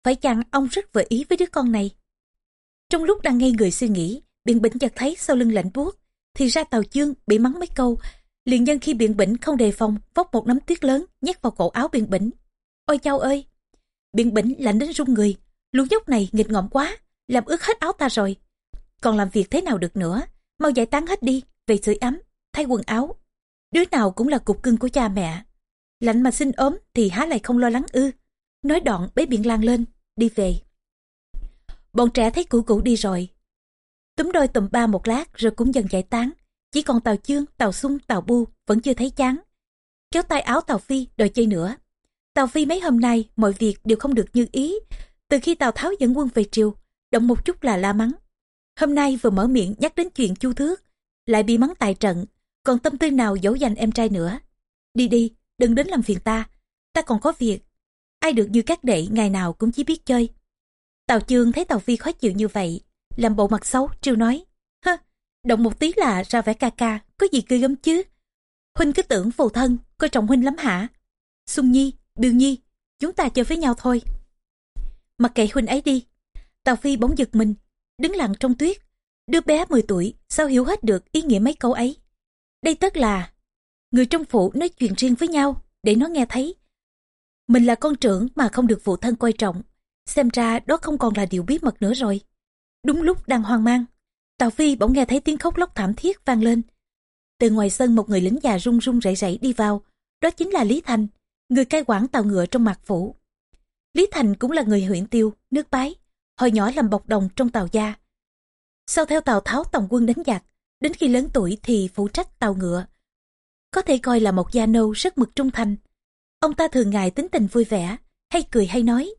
Phải chăng ông rất vừa ý với đứa con này? Trong lúc đang ngây người suy nghĩ, biện Bình chợt thấy sau lưng lạnh buốt thì ra Tào Chương bị mắng mấy câu. Liền nhân khi biện bỉnh không đề phòng, vóc một nắm tuyết lớn nhét vào cổ áo biện bỉnh. Ôi chao ơi! Biện bỉnh lạnh đến run người. Lũ dốc này nghịch ngợm quá, làm ướt hết áo ta rồi. Còn làm việc thế nào được nữa, mau giải tán hết đi, về sưởi ấm, thay quần áo. Đứa nào cũng là cục cưng của cha mẹ. Lạnh mà xin ốm thì há lại không lo lắng ư. Nói đoạn bế biện lan lên, đi về. Bọn trẻ thấy cũ cũ đi rồi. Túm đôi tùm ba một lát rồi cũng dần giải tán. Chỉ còn Tàu Chương, Tàu Sung, Tàu Bu vẫn chưa thấy chán. Kéo tay áo Tàu Phi đòi chơi nữa. Tàu Phi mấy hôm nay mọi việc đều không được như ý. Từ khi Tào Tháo dẫn quân về triều, động một chút là la mắng. Hôm nay vừa mở miệng nhắc đến chuyện chu thước, lại bị mắng tại trận, còn tâm tư nào dỗ dành em trai nữa. Đi đi, đừng đến làm phiền ta, ta còn có việc. Ai được như các đệ ngày nào cũng chỉ biết chơi. Tào Chương thấy Tào Phi khó chịu như vậy, làm bộ mặt xấu, trêu nói. Hơ, động một tí là ra vẻ ca ca, có gì cười gấm chứ. Huynh cứ tưởng phù thân, coi trọng Huynh lắm hả? Xuân Nhi, Biêu Nhi, chúng ta chơi với nhau thôi. Mặc kệ Huynh ấy đi. Tào Phi bỗng giật mình, đứng lặng trong tuyết. Đứa bé 10 tuổi, sao hiểu hết được ý nghĩa mấy câu ấy? Đây tất là người trong phủ nói chuyện riêng với nhau để nó nghe thấy. Mình là con trưởng mà không được phụ thân coi trọng. Xem ra đó không còn là điều bí mật nữa rồi. Đúng lúc đang hoang mang, Tào Phi bỗng nghe thấy tiếng khóc lóc thảm thiết vang lên. Từ ngoài sân một người lính già run run rẩy rẩy đi vào, đó chính là Lý Thành, người cai quản tàu ngựa trong mạc phủ. Lý Thành cũng là người huyện tiêu, nước bái, hồi nhỏ làm bọc đồng trong tàu gia. Sau theo Tào Tháo tổng quân đánh giặc, đến khi lớn tuổi thì phụ trách tàu ngựa. Có thể coi là một gia nô rất mực trung thành. Ông ta thường ngày tính tình vui vẻ, hay cười hay nói.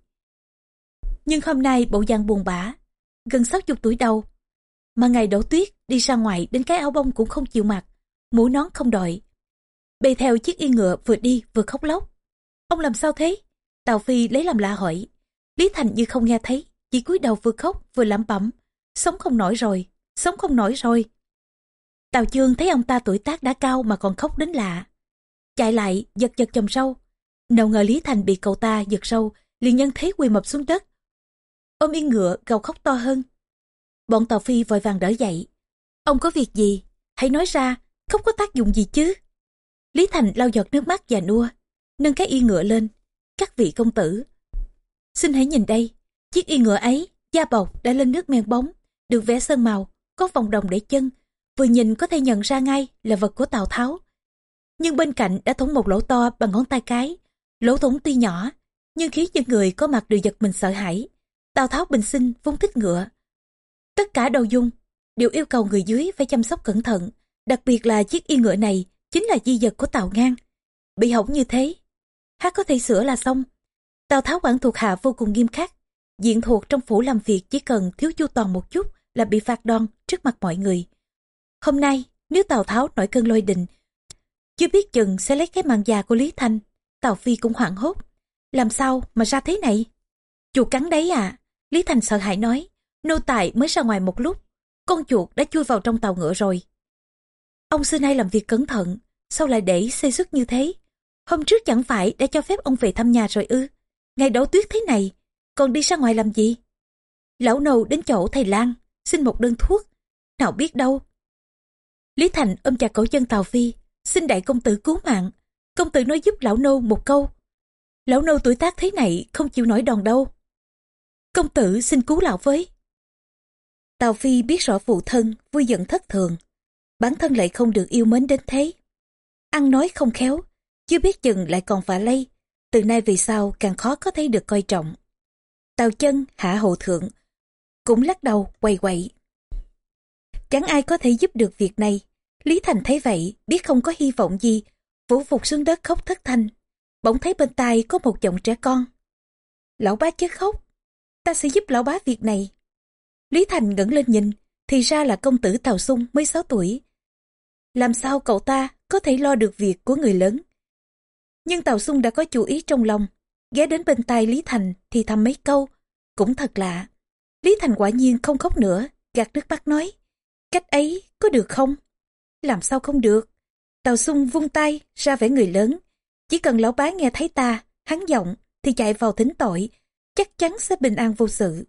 Nhưng hôm nay bộ dạng buồn bã, gần sáu chục tuổi đầu. Mà ngày đổ tuyết đi ra ngoài đến cái áo bông cũng không chịu mặc, mũ nón không đội. Bề theo chiếc y ngựa vừa đi vừa khóc lóc. Ông làm sao thế? Tào Phi lấy làm lạ hỏi. Lý Thành như không nghe thấy, chỉ cúi đầu vừa khóc vừa lẩm bẩm. Sống không nổi rồi, sống không nổi rồi. Tào Chương thấy ông ta tuổi tác đã cao mà còn khóc đến lạ. Chạy lại, giật giật chồng sâu. Nào ngờ Lý Thành bị cậu ta giật sâu, liền nhân thế quỳ mập xuống đất. Ôm yên ngựa gào khóc to hơn. Bọn Tào Phi vội vàng đỡ dậy. Ông có việc gì? Hãy nói ra, không có tác dụng gì chứ. Lý Thành lau giọt nước mắt và nua, nâng cái y ngựa lên. Các vị công tử. Xin hãy nhìn đây, chiếc y ngựa ấy, da bọc đã lên nước men bóng, được vẽ sơn màu, có vòng đồng để chân. Vừa nhìn có thể nhận ra ngay là vật của Tào Tháo. Nhưng bên cạnh đã thủng một lỗ to bằng ngón tay cái. Lỗ thủng tuy nhỏ, nhưng khiến những người có mặt đều giật mình sợ hãi. Tào Tháo bình sinh vốn thích ngựa. Tất cả đầu dung đều yêu cầu người dưới phải chăm sóc cẩn thận, đặc biệt là chiếc y ngựa này chính là di vật của Tào Ngang. Bị hỏng như thế, hát có thể sửa là xong. Tào Tháo quản thuộc hạ vô cùng nghiêm khắc, diện thuộc trong phủ làm việc chỉ cần thiếu chu toàn một chút là bị phạt đòn trước mặt mọi người. Hôm nay, nếu Tào Tháo nổi cơn lôi đình, chưa biết chừng sẽ lấy cái mạng già của Lý Thanh, Tào Phi cũng hoảng hốt. Làm sao mà ra thế này? Chuột cắn đấy à? Lý Thành sợ hãi nói, nô tài mới ra ngoài một lúc, con chuột đã chui vào trong tàu ngựa rồi. Ông xưa nay làm việc cẩn thận, sao lại để xây xuất như thế? Hôm trước chẳng phải đã cho phép ông về thăm nhà rồi ư? Ngày đổ tuyết thế này, còn đi ra ngoài làm gì? Lão nầu đến chỗ thầy Lan, xin một đơn thuốc. Nào biết đâu. Lý Thành ôm chặt cổ chân Tào Phi, xin đại công tử cứu mạng. Công tử nói giúp lão nô một câu. Lão nô tuổi tác thế này không chịu nổi đòn đâu. Công tử xin cứu lão với. Tào Phi biết rõ phụ thân, vui giận thất thường. Bản thân lại không được yêu mến đến thế. Ăn nói không khéo, chưa biết chừng lại còn vạ lây. Từ nay về sau càng khó có thấy được coi trọng. Tào chân, hạ hộ thượng, cũng lắc đầu quay quậy. Chẳng ai có thể giúp được việc này. Lý Thành thấy vậy, biết không có hy vọng gì, vũ phục xuống đất khóc thất thanh. Bỗng thấy bên tai có một giọng trẻ con. Lão bá chết khóc, ta sẽ giúp lão bá việc này. Lý Thành ngẩng lên nhìn, thì ra là công tử Tào Sung mới 6 tuổi. Làm sao cậu ta có thể lo được việc của người lớn? Nhưng Tào Sung đã có chủ ý trong lòng, ghé đến bên tai Lý Thành thì thầm mấy câu, cũng thật lạ. Lý Thành quả nhiên không khóc nữa, gạt nước mắt nói, cách ấy có được không? Làm sao không được? Tàu sung vung tay ra vẻ người lớn. Chỉ cần lão bá nghe thấy ta, hắn giọng thì chạy vào thính tội, chắc chắn sẽ bình an vô sự.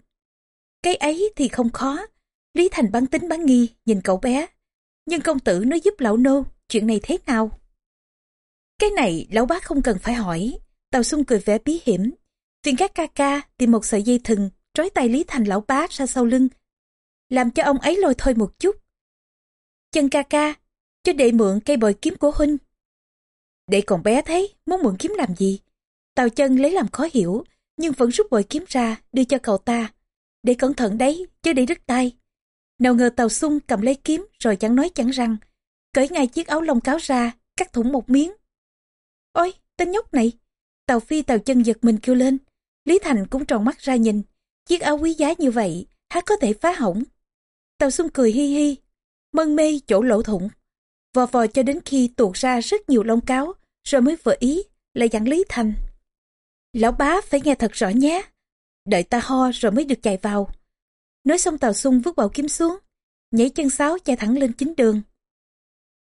Cái ấy thì không khó. Lý Thành bán tính bán nghi nhìn cậu bé. Nhưng công tử nói giúp lão nô, chuyện này thế nào? Cái này lão bá không cần phải hỏi. Tàu sung cười vẻ bí hiểm. Viên các ca ca tìm một sợi dây thừng trói tay Lý Thành lão bá ra sau lưng. Làm cho ông ấy lôi thôi một chút. Chân ca ca, cho đệ mượn cây bồi kiếm của huynh. Đệ còn bé thấy muốn mượn kiếm làm gì? Tàu chân lấy làm khó hiểu, nhưng vẫn rút bồi kiếm ra, đưa cho cậu ta. Để cẩn thận đấy, chứ để đứt tay. Nào ngờ tàu sung cầm lấy kiếm rồi chẳng nói chẳng răng. Cởi ngay chiếc áo lông cáo ra, cắt thủng một miếng. Ôi, tên nhóc này! Tàu phi tàu chân giật mình kêu lên. Lý Thành cũng tròn mắt ra nhìn. Chiếc áo quý giá như vậy, há có thể phá hỏng. Tàu sung cười hi hi, mân mê chỗ lỗ thủng. Vò vò cho đến khi tuột ra rất nhiều lông cáo, rồi mới vừa ý, lại dặn Lý Thành. Lão bá phải nghe thật rõ nhé. Đợi ta ho rồi mới được chạy vào. Nói xong Tàu Sung vứt bảo kiếm xuống, nhảy chân sáo chạy thẳng lên chính đường.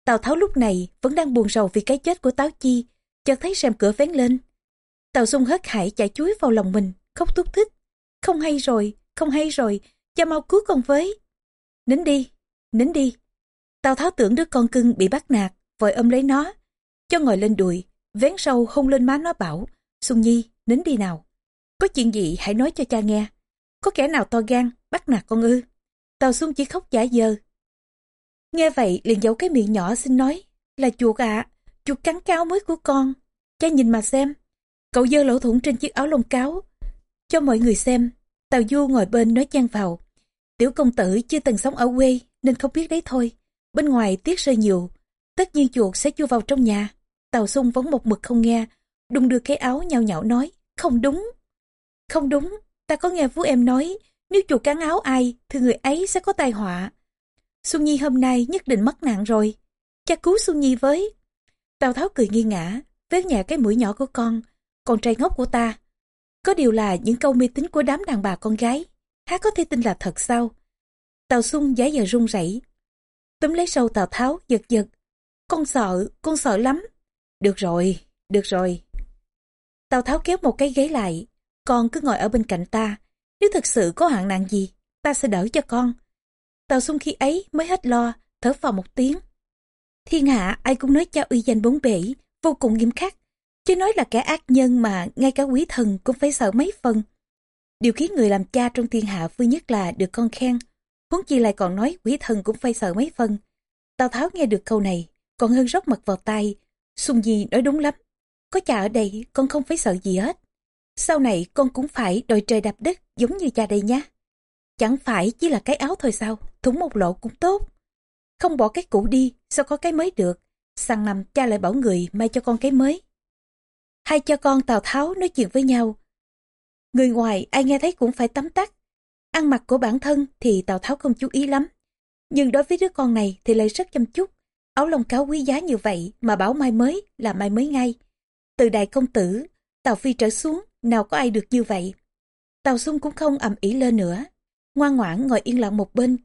Tào Tháo lúc này vẫn đang buồn rầu vì cái chết của Táo Chi, chợt thấy rèm cửa vén lên. Tàu Sung hớt hải chạy chuối vào lòng mình, khóc thúc thích. Không hay rồi, không hay rồi, cha mau cứu con với. Nín đi, nín đi. Tào Tháo tưởng đứa con cưng bị bắt nạt, vội ôm lấy nó, cho ngồi lên đùi, vén sâu hôn lên má nó bảo, Xuân Nhi, nín đi nào. Có chuyện gì hãy nói cho cha nghe. Có kẻ nào to gan, bắt nạt con ư. Tào Xuân chỉ khóc giả dơ. Nghe vậy liền giấu cái miệng nhỏ xin nói, là chuột ạ, chuột cắn cáo mới của con. Cha nhìn mà xem. Cậu dơ lỗ thủng trên chiếc áo lông cáo. Cho mọi người xem, Tào Du ngồi bên nói chan vào. Tiểu công tử chưa từng sống ở quê nên không biết đấy thôi. Bên ngoài tiết rơi nhiều, tất nhiên chuột sẽ chui vào trong nhà. Tàu sung vẫn một mực không nghe, đùng đưa cái áo nhào nhạo nói, không đúng. Không đúng, ta có nghe vú em nói, nếu chuột cắn áo ai thì người ấy sẽ có tai họa. Xuân Nhi hôm nay nhất định mất nạn rồi. Cha cứu Xuân Nhi với. Tào Tháo cười nghi ngã, vén nhẹ cái mũi nhỏ của con, con trai ngốc của ta. Có điều là những câu mê tín của đám đàn bà con gái. Há có thể tin là thật sao? Tào Xung giá giờ run rẩy túm lấy sâu Tào Tháo giật giật. Con sợ, con sợ lắm. Được rồi, được rồi. Tào Tháo kéo một cái ghế lại. Con cứ ngồi ở bên cạnh ta. Nếu thực sự có hoạn nạn gì, ta sẽ đỡ cho con. Tào Xung khi ấy mới hết lo, thở vào một tiếng. Thiên hạ ai cũng nói cha uy danh bốn bể, vô cùng nghiêm khắc. Chứ nói là kẻ ác nhân mà ngay cả quý thần cũng phải sợ mấy phần. Điều khiến người làm cha trong thiên hạ vui nhất là được con khen. Huống chi lại còn nói quý thần cũng phải sợ mấy phân. Tào Tháo nghe được câu này, còn hơn róc mặt vào tay. Xuân Di nói đúng lắm. Có cha ở đây, con không phải sợ gì hết. Sau này con cũng phải đòi trời đạp đất giống như cha đây nha. Chẳng phải chỉ là cái áo thôi sao, thủng một lỗ cũng tốt. Không bỏ cái cũ đi, sao có cái mới được. Sang năm cha lại bảo người may cho con cái mới. Hai cha con Tào Tháo nói chuyện với nhau. Người ngoài ai nghe thấy cũng phải tắm tắt. Ăn mặc của bản thân thì Tào Tháo không chú ý lắm. Nhưng đối với đứa con này thì lại rất chăm chút. Áo lông cáo quý giá như vậy mà bảo mai mới là mai mới ngay. Từ đại công tử, Tào Phi trở xuống, nào có ai được như vậy. Tào Xung cũng không ầm ĩ lên nữa. Ngoan ngoãn ngồi yên lặng một bên.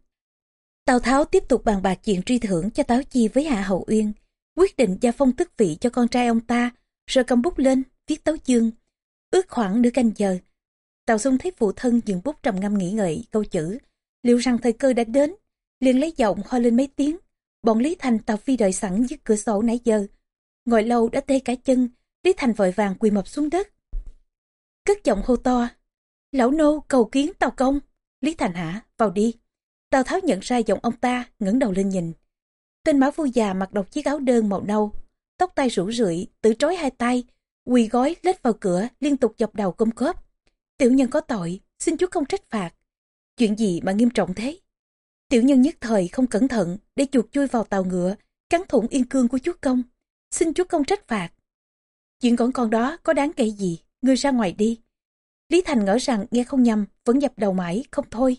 Tào Tháo tiếp tục bàn bạc chuyện truy thưởng cho Táo Chi với Hạ Hậu Uyên. Quyết định gia phong tức vị cho con trai ông ta, rồi cầm bút lên, viết tấu chương. Ước khoảng nửa canh giờ. Tào Xung thấy phụ thân dừng bút trầm ngâm nghĩ ngợi câu chữ. Liệu rằng thời cơ đã đến, liền lấy giọng ho lên mấy tiếng. Bọn Lý Thành Tào Phi đợi sẵn dưới cửa sổ nãy giờ. Ngồi lâu đã tê cả chân, Lý Thành vội vàng quỳ mập xuống đất. Cất giọng hô to. Lão nô cầu kiến Tào Công. Lý Thành hả, vào đi. Tào Tháo nhận ra giọng ông ta, ngẩng đầu lên nhìn. Tên mã phu già mặc độc chiếc áo đơn màu nâu, tóc tai rủ rượi, tự trói hai tay, quỳ gói lết vào cửa, liên tục dọc đầu công cốp Tiểu nhân có tội, xin chúa không trách phạt. Chuyện gì mà nghiêm trọng thế? Tiểu nhân nhất thời không cẩn thận để chuột chui vào tàu ngựa, cắn thủng yên cương của chúa công. Xin chúa công trách phạt. Chuyện còn con đó có đáng kể gì, ngươi ra ngoài đi. Lý Thành ngỡ rằng nghe không nhầm, vẫn dập đầu mãi, không thôi.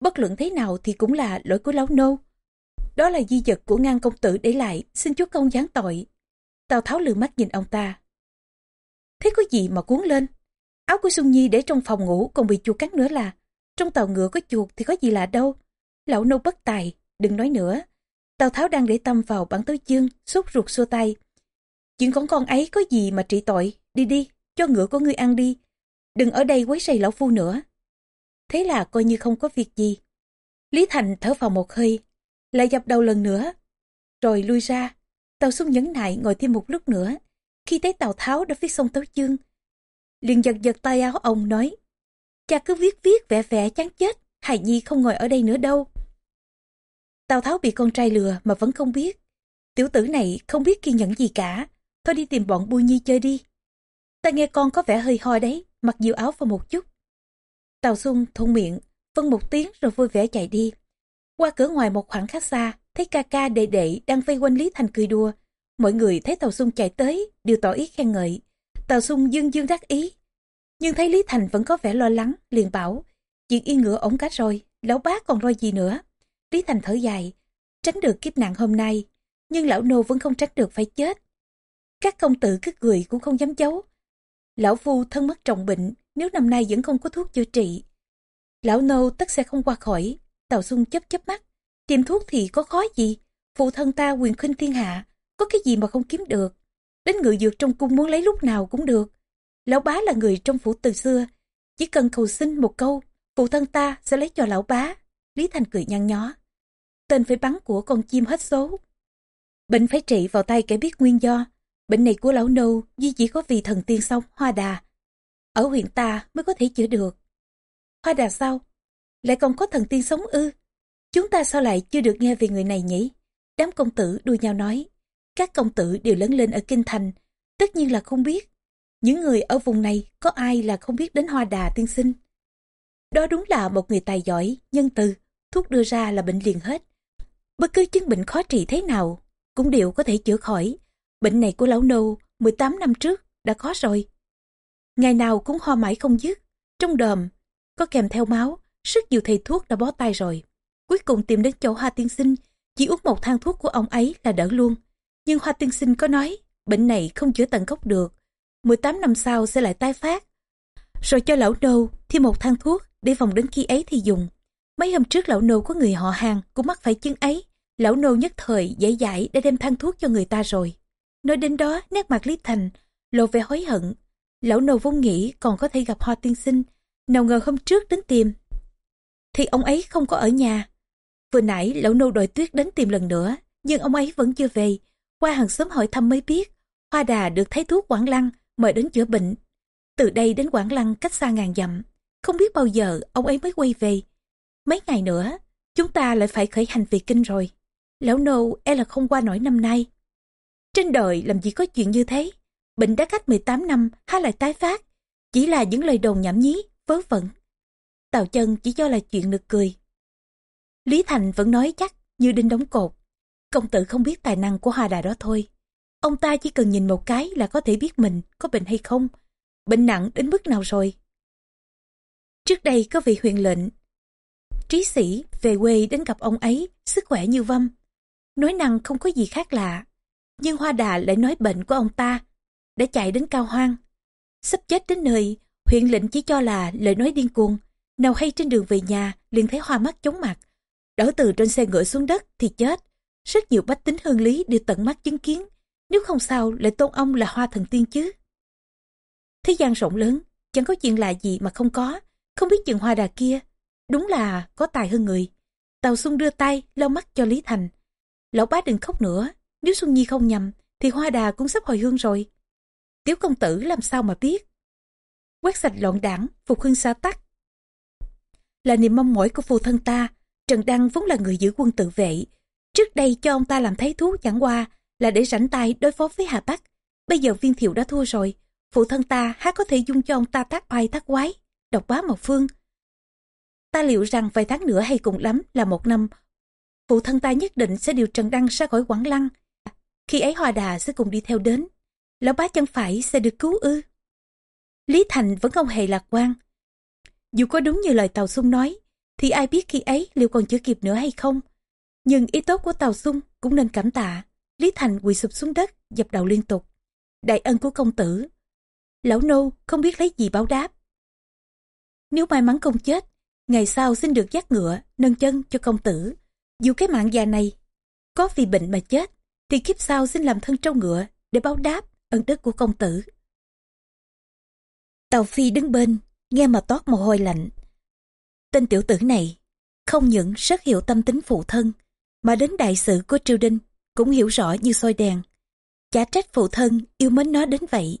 Bất luận thế nào thì cũng là lỗi của lão nô. Đó là di vật của ngang công tử để lại, xin chúa công giáng tội. Tào Tháo lừa mắt nhìn ông ta. Thế có gì mà cuốn lên? Áo của Xuân Nhi để trong phòng ngủ còn bị chuột cắn nữa là. Trong tàu ngựa có chuột thì có gì lạ đâu. Lão nô bất tài, đừng nói nữa. Tào Tháo đang để tâm vào bản tấu chương, sốt ruột xua tay. Chuyện con con ấy có gì mà trị tội, đi đi, cho ngựa của ngươi ăn đi. Đừng ở đây quấy rầy lão phu nữa. Thế là coi như không có việc gì. Lý Thành thở vào một hơi, lại dập đầu lần nữa, rồi lui ra. Tàu Xung nhấn nại ngồi thêm một lúc nữa. Khi thấy Tào Tháo đã viết xong tấu chương, liền giật giật tay áo ông nói, cha cứ viết viết vẽ vẽ chán chết, Hài Nhi không ngồi ở đây nữa đâu. Tào Tháo bị con trai lừa mà vẫn không biết. Tiểu tử này không biết kiên nhẫn gì cả, thôi đi tìm bọn Bu Nhi chơi đi. Ta nghe con có vẻ hơi ho đấy, mặc nhiều áo vào một chút. Tào Xuân thôn miệng, vân một tiếng rồi vui vẻ chạy đi. Qua cửa ngoài một khoảng khá xa, thấy ca ca đệ đệ đang vây quanh Lý Thành cười đùa. Mọi người thấy Tào xung chạy tới, đều tỏ ý khen ngợi. Tào Sung dương dương đắc ý. Nhưng thấy Lý Thành vẫn có vẻ lo lắng, liền bảo, chuyện yên ngựa ổn cả rồi, lão bá còn lo gì nữa. Lý Thành thở dài, tránh được kiếp nạn hôm nay, nhưng lão nô vẫn không tránh được phải chết. Các công tử cứ cười cũng không dám giấu. Lão phu thân mất trọng bệnh, nếu năm nay vẫn không có thuốc chữa trị. Lão nô tất sẽ không qua khỏi, Tào Sung chấp chấp mắt. Tìm thuốc thì có khó gì, phụ thân ta quyền khinh thiên hạ, có cái gì mà không kiếm được. Đến ngự dược trong cung muốn lấy lúc nào cũng được. Lão bá là người trong phủ từ xưa, chỉ cần cầu xin một câu, phụ thân ta sẽ lấy cho lão bá. Lý Thành cười nhăn nhó. Tên phải bắn của con chim hết số. Bệnh phải trị vào tay kẻ biết nguyên do. Bệnh này của lão nâu duy chỉ có vì thần tiên sống hoa đà. Ở huyện ta mới có thể chữa được. Hoa đà sao? Lại còn có thần tiên sống ư? Chúng ta sao lại chưa được nghe về người này nhỉ? Đám công tử đua nhau nói. Các công tử đều lớn lên ở Kinh Thành. Tất nhiên là không biết. Những người ở vùng này có ai là không biết đến hoa đà tiên sinh. Đó đúng là một người tài giỏi, nhân từ, thuốc đưa ra là bệnh liền hết. Bất cứ chứng bệnh khó trị thế nào, cũng đều có thể chữa khỏi. Bệnh này của lão nô 18 năm trước đã có rồi. Ngày nào cũng ho mãi không dứt. Trong đờm, có kèm theo máu, rất nhiều thầy thuốc đã bó tay rồi. Cuối cùng tìm đến chỗ Hoa Tiên Sinh, chỉ uống một thang thuốc của ông ấy là đỡ luôn. Nhưng Hoa Tiên Sinh có nói, bệnh này không chữa tận gốc được. 18 năm sau sẽ lại tái phát. Rồi cho lão nô thêm một thang thuốc để phòng đến khi ấy thì dùng. Mấy hôm trước lão nô có người họ hàng cũng mắc phải chứng ấy. Lão nô nhất thời dễ dãi đã đem thang thuốc cho người ta rồi. Nói đến đó, nét mặt Lý Thành lộ vẻ hối hận. Lão nô vốn nghĩ còn có thể gặp Hoa Tiên Sinh. Nào ngờ hôm trước đến tìm. Thì ông ấy không có ở nhà. Vừa nãy lão nô đòi tuyết đến tìm lần nữa. Nhưng ông ấy vẫn chưa về. Qua hàng xóm hỏi thăm mới biết. Hoa đà được thấy thuốc Quảng Lăng mời đến chữa bệnh. Từ đây đến Quảng Lăng cách xa ngàn dặm. Không biết bao giờ ông ấy mới quay về. Mấy ngày nữa, chúng ta lại phải khởi hành về kinh rồi. Lão nô e là không qua nổi năm nay. Trên đời làm gì có chuyện như thế. Bệnh đã cách 18 năm, há lại tái phát. Chỉ là những lời đồn nhảm nhí, vớ vẩn. Tào chân chỉ cho là chuyện nực cười. Lý Thành vẫn nói chắc như đinh đóng cột. Công tử không biết tài năng của Hoa Đà đó thôi. Ông ta chỉ cần nhìn một cái là có thể biết mình có bệnh hay không. Bệnh nặng đến mức nào rồi. Trước đây có vị huyện lệnh. Trí sĩ về quê đến gặp ông ấy, sức khỏe như vâm. Nói năng không có gì khác lạ. Nhưng Hoa Đà lại nói bệnh của ông ta. Đã chạy đến cao hoang. Sắp chết đến nơi, huyện lệnh chỉ cho là lời nói điên cuồng. Nào hay trên đường về nhà, liền thấy hoa mắt chóng mặt. đổ từ trên xe ngựa xuống đất thì chết. Rất nhiều bách tính hương lý đều tận mắt chứng kiến. Nếu không sao lại tôn ông là hoa thần tiên chứ. Thế gian rộng lớn, chẳng có chuyện lạ gì mà không có. Không biết chừng hoa đà kia, đúng là có tài hơn người. Tàu Xuân đưa tay, lau mắt cho Lý Thành. Lão bá đừng khóc nữa, nếu Xuân Nhi không nhầm, thì hoa đà cũng sắp hồi hương rồi. Tiểu công tử làm sao mà biết. Quét sạch loạn đảng, phục hưng xa tắc. Là niềm mong mỏi của phụ thân ta, Trần Đăng vốn là người giữ quân tự vệ. Trước đây cho ông ta làm thấy thú chẳng qua là để rảnh tay đối phó với Hà Bắc. Bây giờ viên thiệu đã thua rồi, phụ thân ta há có thể dung cho ông ta tác oai tác quái độc bá một phương. Ta liệu rằng vài tháng nữa hay cùng lắm là một năm, phụ thân ta nhất định sẽ điều Trần Đăng ra khỏi Quảng Lăng. Khi ấy Hoa Đà sẽ cùng đi theo đến, lão bá chân phải sẽ được cứu ư. Lý Thành vẫn không hề lạc quan. Dù có đúng như lời Tàu Xung nói, thì ai biết khi ấy liệu còn chưa kịp nữa hay không. Nhưng ý tốt của Tàu Xung cũng nên cảm tạ. Lý Thành quỳ sụp xuống đất, dập đầu liên tục. Đại ân của công tử. Lão nô không biết lấy gì báo đáp. Nếu may mắn không chết, ngày sau xin được dắt ngựa, nâng chân cho công tử. Dù cái mạng già này, có vì bệnh mà chết, thì kiếp sau xin làm thân trâu ngựa để báo đáp ân đức của công tử. Tàu Phi đứng bên, nghe mà toát mồ hôi lạnh. Tên tiểu tử này không những rất hiểu tâm tính phụ thân, mà đến đại sự của triều đình cũng hiểu rõ như soi đèn. Chả trách phụ thân yêu mến nó đến vậy.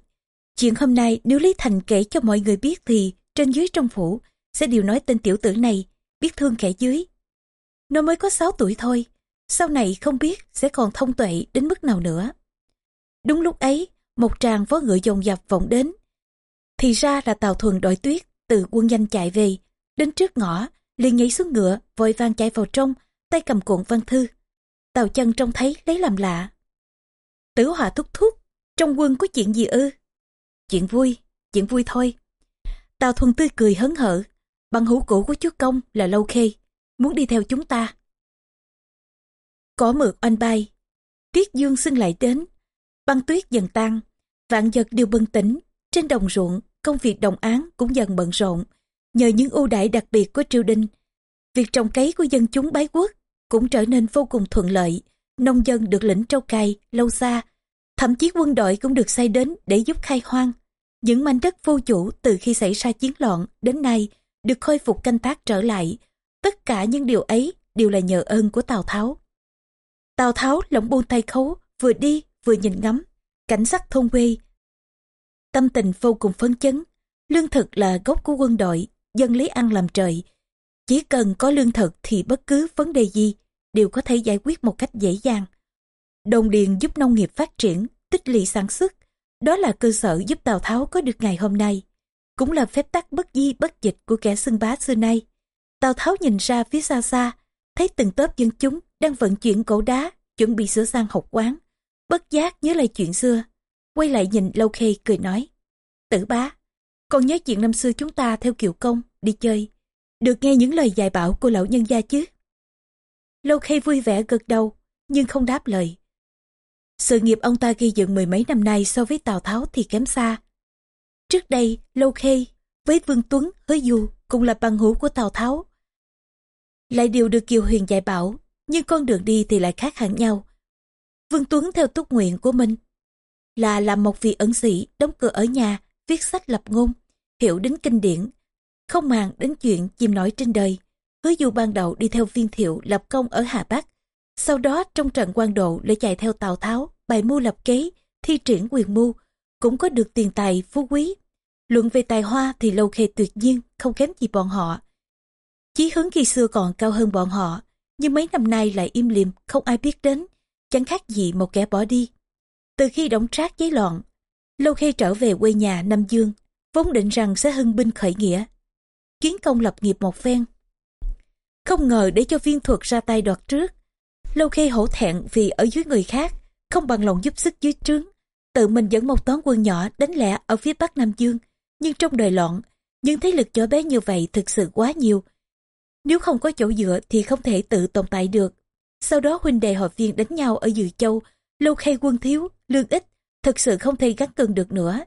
Chuyện hôm nay nếu Lý Thành kể cho mọi người biết thì trên dưới trong phủ sẽ đều nói tên tiểu tử này biết thương kẻ dưới. Nó mới có 6 tuổi thôi, sau này không biết sẽ còn thông tuệ đến mức nào nữa. Đúng lúc ấy, một tràng vó ngựa dồn dập vọng đến. Thì ra là Tàu Thuần đội tuyết từ quân danh chạy về, đến trước ngõ, liền nhảy xuống ngựa, vội vàng chạy vào trong, tay cầm cuộn văn thư. Tàu chân trông thấy lấy làm lạ. Tử hòa thúc thúc, trong quân có chuyện gì ư? Chuyện vui, chuyện vui thôi. Tàu Thuần tươi cười hớn hở, bằng hữu cũ của chúa công là Lâu Khê, muốn đi theo chúng ta. Có mượt oanh bay, tiết dương xưng lại đến, băng tuyết dần tan, vạn vật đều bừng tỉnh, trên đồng ruộng, công việc đồng án cũng dần bận rộn. Nhờ những ưu đãi đặc biệt của triều đình, việc trồng cấy của dân chúng bái quốc cũng trở nên vô cùng thuận lợi. Nông dân được lĩnh trâu cày, lâu xa, thậm chí quân đội cũng được xây đến để giúp khai hoang. Những mảnh đất vô chủ từ khi xảy ra chiến loạn đến nay được khôi phục canh tác trở lại. Tất cả những điều ấy đều là nhờ ơn của Tào Tháo. Tào Tháo lỏng buông tay khấu, vừa đi vừa nhìn ngắm, cảnh sắc thôn quê. Tâm tình vô cùng phấn chấn, lương thực là gốc của quân đội, dân lấy ăn làm trời. Chỉ cần có lương thực thì bất cứ vấn đề gì đều có thể giải quyết một cách dễ dàng. Đồng điền giúp nông nghiệp phát triển, tích lũy sản xuất. Đó là cơ sở giúp Tào Tháo có được ngày hôm nay. Cũng là phép tắc bất di bất dịch của kẻ xưng bá xưa nay. Tào Tháo nhìn ra phía xa xa, thấy từng tớp dân chúng đang vận chuyển cổ đá, chuẩn bị sửa sang học quán. Bất giác nhớ lại chuyện xưa, quay lại nhìn Lâu Khê cười nói. Tử bá, con nhớ chuyện năm xưa chúng ta theo kiều công, đi chơi. Được nghe những lời dạy bảo của lão nhân gia chứ? Lâu Khê vui vẻ gật đầu, nhưng không đáp lời. Sự nghiệp ông ta gây dựng mười mấy năm nay so với Tào Tháo thì kém xa. Trước đây, Lâu Khê với Vương Tuấn, Hứa Du cũng là bằng hữu của Tào Tháo. Lại đều được Kiều Huyền dạy bảo, nhưng con đường đi thì lại khác hẳn nhau. Vương Tuấn theo túc nguyện của mình là làm một vị ẩn sĩ đóng cửa ở nhà, viết sách lập ngôn, hiểu đến kinh điển, không màng đến chuyện chìm nổi trên đời. Hứa Du ban đầu đi theo viên thiệu lập công ở Hà Bắc, sau đó trong trận quan độ lại chạy theo Tào Tháo, bày mưu lập kế, thi triển quyền mưu, cũng có được tiền tài phú quý. Luận về tài hoa thì lâu khê tuyệt nhiên, không kém gì bọn họ. Chí hướng khi xưa còn cao hơn bọn họ, nhưng mấy năm nay lại im lìm, không ai biết đến, chẳng khác gì một kẻ bỏ đi. Từ khi đóng trác giấy loạn, lâu khê trở về quê nhà Nam Dương, vốn định rằng sẽ hưng binh khởi nghĩa, kiến công lập nghiệp một phen. Không ngờ để cho viên thuật ra tay đoạt trước, lâu khê hổ thẹn vì ở dưới người khác, không bằng lòng giúp sức dưới trướng, tự mình dẫn một toán quân nhỏ đánh lẻ ở phía bắc Nam Dương, nhưng trong đời loạn, những thế lực nhỏ bé như vậy thực sự quá nhiều. Nếu không có chỗ dựa thì không thể tự tồn tại được. Sau đó huynh đệ họ viên đánh nhau ở Dự Châu, lâu khê quân thiếu, lương ít, thực sự không thể gắn cân được nữa.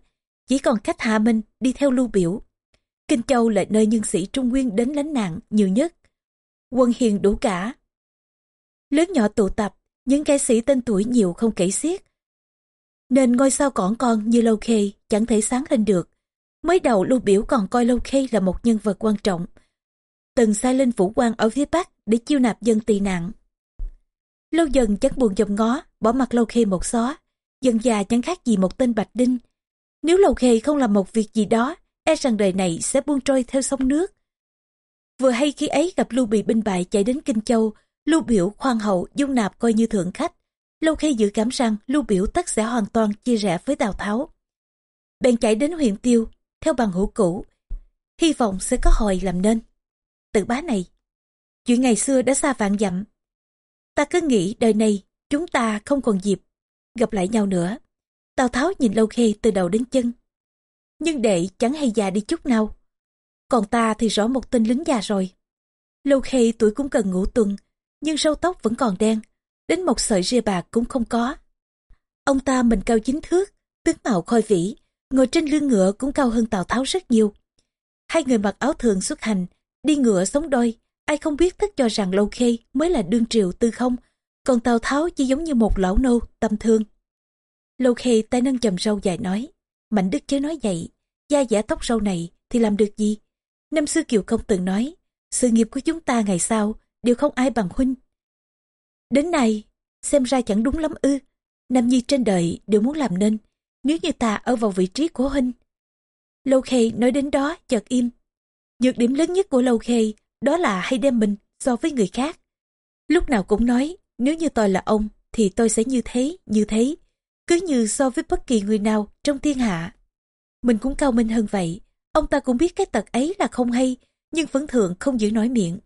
Chỉ còn cách Hạ Minh đi theo lưu biểu. Kinh Châu là nơi nhân sĩ Trung Nguyên đến lánh nạn nhiều nhất. Quân hiền đủ cả. Lớn nhỏ tụ tập, những kẻ sĩ tên tuổi nhiều không kể xiết. Nên ngôi sao cỏn con như Lâu Khê chẳng thể sáng lên được. Mới đầu lưu biểu còn coi Lâu Khê là một nhân vật quan trọng. Từng sai lên vũ quan ở phía Bắc để chiêu nạp dân tị nạn. Lâu dần chẳng buồn dòng ngó, bỏ mặt Lâu Khê một xó. Dần già chẳng khác gì một tên Bạch Đinh. Nếu Lâu Khê không làm một việc gì đó, e rằng đời này sẽ buông trôi theo sông nước. Vừa hay khi ấy gặp Lưu Bị binh bại chạy đến Kinh Châu, Lưu Biểu khoan hậu dung nạp coi như thượng khách. Lâu khi dự cảm rằng Lưu Biểu tất sẽ hoàn toàn chia rẽ với Tào Tháo. Bèn chạy đến huyện Tiêu, theo bằng hữu cũ, hy vọng sẽ có hồi làm nên. Tự bá này, chuyện ngày xưa đã xa vạn dặm, Ta cứ nghĩ đời này chúng ta không còn dịp gặp lại nhau nữa. Tào Tháo nhìn Lâu Khê từ đầu đến chân. Nhưng đệ chẳng hay già đi chút nào. Còn ta thì rõ một tên lính già rồi. Lâu khi tuổi cũng cần ngủ tuần, nhưng râu tóc vẫn còn đen, đến một sợi ria bạc cũng không có. Ông ta mình cao chính thước, tướng mạo khôi vĩ, ngồi trên lưng ngựa cũng cao hơn Tào Tháo rất nhiều. Hai người mặc áo thường xuất hành, đi ngựa sống đôi, ai không biết tất cho rằng Lâu Khê mới là đương triều tư không, còn Tào Tháo chỉ giống như một lão nô tâm thương. Lâu khê tay nâng chầm râu dài nói, Mạnh Đức chớ nói vậy, da giả tóc râu này thì làm được gì? Năm xưa Kiều Công từng nói, sự nghiệp của chúng ta ngày sau đều không ai bằng huynh. Đến nay, xem ra chẳng đúng lắm ư. Nam nhi trên đời đều muốn làm nên, nếu như ta ở vào vị trí của huynh. Lâu Khê nói đến đó chợt im. Nhược điểm lớn nhất của Lâu Khê đó là hay đem mình so với người khác. Lúc nào cũng nói, nếu như tôi là ông, thì tôi sẽ như thế, như thế. Cứ như so với bất kỳ người nào trong thiên hạ. Mình cũng cao minh hơn vậy. Ông ta cũng biết cái tật ấy là không hay, nhưng vẫn thượng không giữ nói miệng.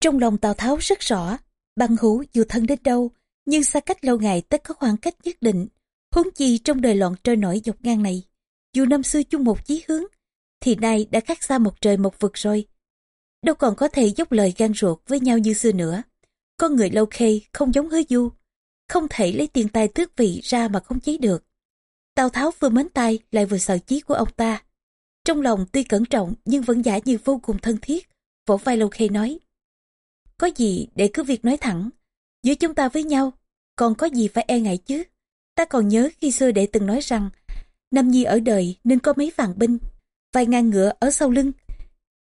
Trong lòng Tào Tháo rất rõ, bằng hữu dù thân đến đâu, nhưng xa cách lâu ngày tất có khoảng cách nhất định. Huống chi trong đời loạn trôi nổi dọc ngang này, dù năm xưa chung một chí hướng, thì nay đã khác xa một trời một vực rồi. Đâu còn có thể dốc lời gan ruột với nhau như xưa nữa. Con người lâu khê không giống hứa du, không thể lấy tiền tài tước vị ra mà không chế được. Tào Tháo vừa mến tay lại vừa sợ chí của ông ta. Trong lòng tuy cẩn trọng nhưng vẫn giả như vô cùng thân thiết, vỗ vai lâu khê nói. Có gì để cứ việc nói thẳng, giữa chúng ta với nhau, còn có gì phải e ngại chứ. Ta còn nhớ khi xưa đệ từng nói rằng, Nam Nhi ở đời nên có mấy vạn binh, vài ngàn ngựa ở sau lưng.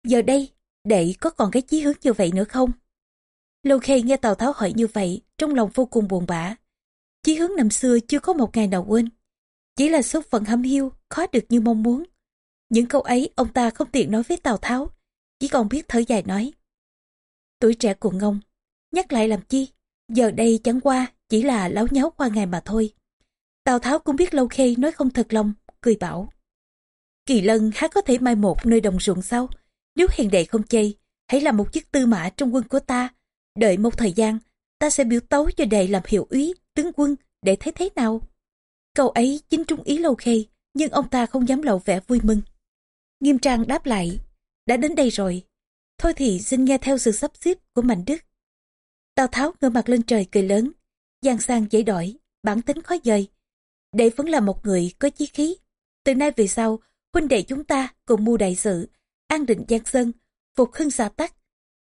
Giờ đây, đệ có còn cái chí hướng như vậy nữa không? Lâu Khê nghe Tào Tháo hỏi như vậy, trong lòng vô cùng buồn bã. Chí hướng năm xưa chưa có một ngày nào quên. Chỉ là số phận hâm hiu, khó được như mong muốn. Những câu ấy ông ta không tiện nói với Tào Tháo, chỉ còn biết thở dài nói. Tuổi trẻ cuồng ngông, nhắc lại làm chi, giờ đây chẳng qua chỉ là láo nháo qua ngày mà thôi. Tào Tháo cũng biết Lâu Khê nói không thật lòng, cười bảo. Kỳ lân há có thể mai một nơi đồng ruộng sau, nếu hiền đệ không chê, hãy làm một chiếc tư mã trong quân của ta. Đợi một thời gian, ta sẽ biểu tấu cho đệ làm hiệu úy, tướng quân, để thấy thế nào. Câu ấy chính trung ý Lâu Khê, nhưng ông ta không dám lộ vẻ vui mừng. Nghiêm trang đáp lại, đã đến đây rồi. Thôi thì xin nghe theo sự sắp xếp của Mạnh Đức. Tào Tháo ngơ mặt lên trời cười lớn, giang sang dễ đổi, bản tính khó dời. Đệ vẫn là một người có chí khí. Từ nay về sau, huynh đệ chúng ta cùng mưu đại sự, an định giang sơn, phục hưng xã tắc.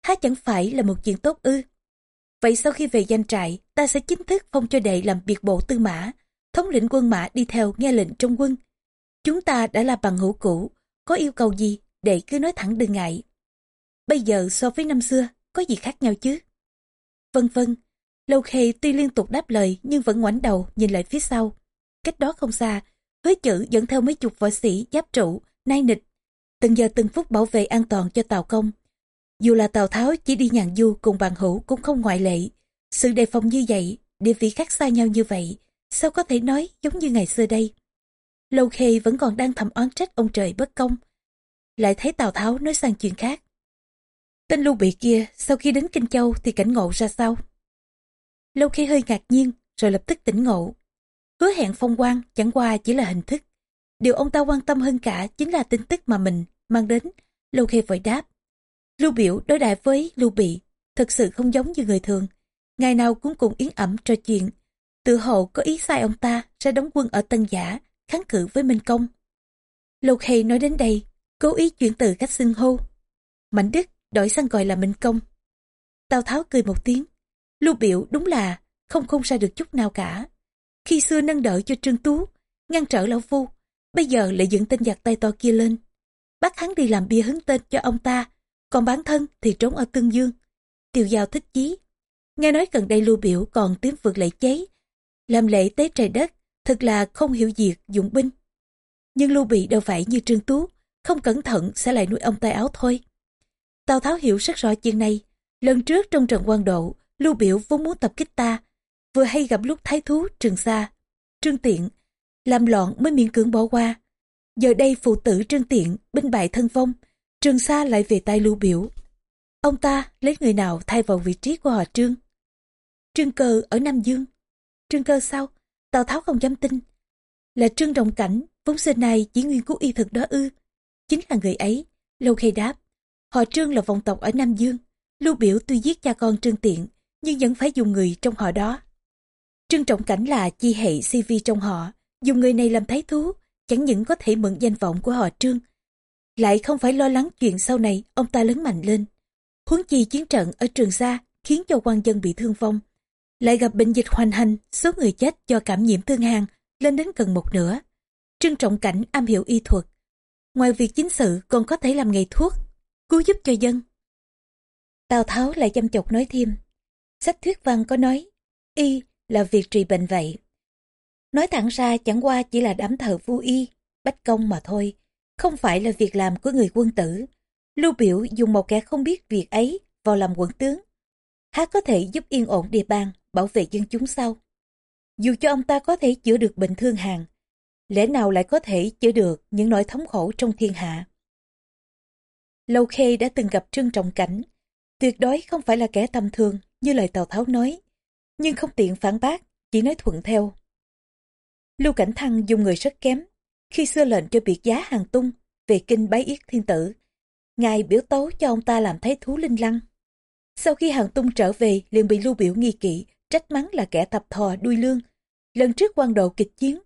Há chẳng phải là một chuyện tốt ư. Vậy sau khi về danh trại, ta sẽ chính thức phong cho đệ làm biệt bộ tư mã, thống lĩnh quân mã đi theo nghe lệnh trong quân. Chúng ta đã là bằng hữu cũ, có yêu cầu gì, đệ cứ nói thẳng đừng ngại. Bây giờ so với năm xưa, có gì khác nhau chứ? Vân vân, Lâu Khê tuy liên tục đáp lời nhưng vẫn ngoảnh đầu nhìn lại phía sau. Cách đó không xa, hứa chữ dẫn theo mấy chục võ sĩ giáp trụ, nai nịch, từng giờ từng phút bảo vệ an toàn cho Tàu Công. Dù là Tào Tháo chỉ đi nhàn du cùng bạn hữu cũng không ngoại lệ. Sự đề phòng như vậy, địa vị khác xa nhau như vậy, sao có thể nói giống như ngày xưa đây? Lâu Khê vẫn còn đang thầm oán trách ông trời bất công. Lại thấy Tào Tháo nói sang chuyện khác. Tên lưu bị kia sau khi đến Kinh Châu thì cảnh ngộ ra sao? Lâu Khê hơi ngạc nhiên rồi lập tức tỉnh ngộ. Hứa hẹn phong quan chẳng qua chỉ là hình thức. Điều ông ta quan tâm hơn cả chính là tin tức mà mình mang đến. Lâu Khê vội đáp. Lưu biểu đối đại với Lưu Bị thật sự không giống như người thường. Ngày nào cũng cùng yến ẩm trò chuyện. Tự hồ có ý sai ông ta sẽ đóng quân ở Tân Giả kháng cự với Minh Công. Lâu Khê nói đến đây, cố ý chuyển từ cách xưng hô. Mạnh Đức đổi sang gọi là Minh Công. Tào Tháo cười một tiếng. Lưu biểu đúng là không không ra được chút nào cả. Khi xưa nâng đỡ cho Trương Tú, ngăn trở Lão Phu, bây giờ lại dựng tên giặc tay to kia lên. Bắt hắn đi làm bia hứng tên cho ông ta, còn bản thân thì trốn ở Tương Dương. Tiêu giao thích chí. Nghe nói gần đây lưu biểu còn tiến vượt lệ chế, làm lễ tế trời đất, thật là không hiểu diệt dụng binh. Nhưng lưu bị đâu phải như Trương Tú, không cẩn thận sẽ lại nuôi ông tay áo thôi. Tào Tháo hiểu rất rõ chuyện này. Lần trước trong trận quan độ, lưu biểu vốn muốn tập kích ta, vừa hay gặp lúc thái thú Trường Sa, Trương Tiện, làm loạn mới miễn cưỡng bỏ qua. Giờ đây phụ tử Trương Tiện, binh bại thân vong, Trường Sa lại về tay lưu biểu. Ông ta lấy người nào thay vào vị trí của họ Trương? Trương Cơ ở Nam Dương. Trương Cơ sao? Tào Tháo không dám tin. Là Trương Trọng Cảnh, vốn xưa này chỉ nguyên cứu y thực đó ư. Chính là người ấy, lâu khê đáp. Họ Trương là vòng tộc ở Nam Dương. Lưu biểu tuy giết cha con Trương Tiện, nhưng vẫn phải dùng người trong họ đó. Trương Trọng Cảnh là chi hệ CV trong họ, dùng người này làm thái thú, chẳng những có thể mượn danh vọng của họ Trương, lại không phải lo lắng chuyện sau này ông ta lớn mạnh lên. Huống chi chiến trận ở Trường Sa khiến cho quan dân bị thương vong, Lại gặp bệnh dịch hoành hành, số người chết do cảm nhiễm thương hàn lên đến gần một nửa. Trương trọng cảnh am hiểu y thuật. Ngoài việc chính sự còn có thể làm nghề thuốc, cứu giúp cho dân. Tào Tháo lại chăm chọc nói thêm. Sách thuyết văn có nói, y là việc trị bệnh vậy. Nói thẳng ra chẳng qua chỉ là đám thờ vu y, bách công mà thôi, không phải là việc làm của người quân tử. Lưu biểu dùng một kẻ không biết việc ấy vào làm quận tướng. Há có thể giúp yên ổn địa bàn, bảo vệ dân chúng sau. Dù cho ông ta có thể chữa được bệnh thương hàn, lẽ nào lại có thể chữa được những nỗi thống khổ trong thiên hạ. Lâu Khê đã từng gặp Trương Trọng Cảnh, tuyệt đối không phải là kẻ tầm thường như lời Tào Tháo nói, nhưng không tiện phản bác, chỉ nói thuận theo. Lưu Cảnh Thăng dùng người rất kém, khi xưa lệnh cho biệt giá hàng tung về kinh bái yết thiên tử. Ngài biểu tấu cho ông ta làm thái thú linh lăng. Sau khi hàng tung trở về liền bị lưu biểu nghi kỵ, trách mắng là kẻ tập thò đuôi lương. Lần trước quan độ kịch chiến,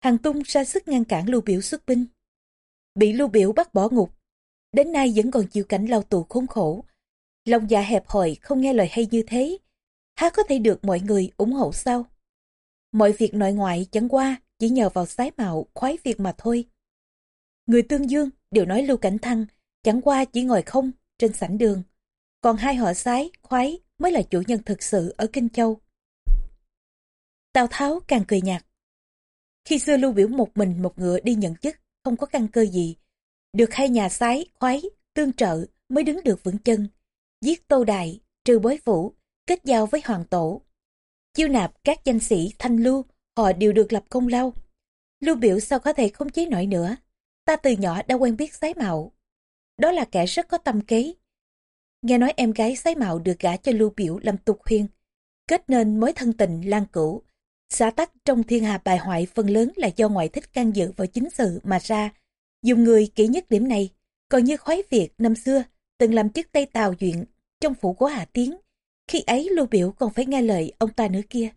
hàng tung ra sức ngăn cản lưu biểu xuất binh. Bị lưu biểu bắt bỏ ngục, đến nay vẫn còn chịu cảnh lao tù khốn khổ. Lòng dạ hẹp hòi không nghe lời hay như thế, há có thể được mọi người ủng hộ sao? Mọi việc nội ngoại chẳng qua chỉ nhờ vào sái mạo khoái việc mà thôi. Người tương dương đều nói Lưu Cảnh Thăng chẳng qua chỉ ngồi không trên sảnh đường. Còn hai họ sái, khoái mới là chủ nhân thực sự ở Kinh Châu. Tào Tháo càng cười nhạt. Khi xưa lưu biểu một mình một ngựa đi nhận chức, không có căn cơ gì. Được hai nhà sái, khoái, tương trợ mới đứng được vững chân. Giết tô đài, trừ bối vũ kết giao với hoàng tổ. Chiêu nạp các danh sĩ thanh lưu, họ đều được lập công lao. Lưu biểu sao có thể không chế nổi nữa. Ta từ nhỏ đã quen biết sái mạo. Đó là kẻ rất có tâm kế. Nghe nói em gái sái mạo được gả cho lưu biểu làm tục huyên. Kết nên mối thân tình lan cửu. Xã tắc trong thiên hạ bài hoại phần lớn là do ngoại thích can dự vào chính sự mà ra. Dùng người kỹ nhất điểm này, còn như khoái Việt năm xưa, từng làm chức Tây Tào duyện trong phủ của Hà Tiến. Khi ấy lưu biểu còn phải nghe lời ông ta nữa kia.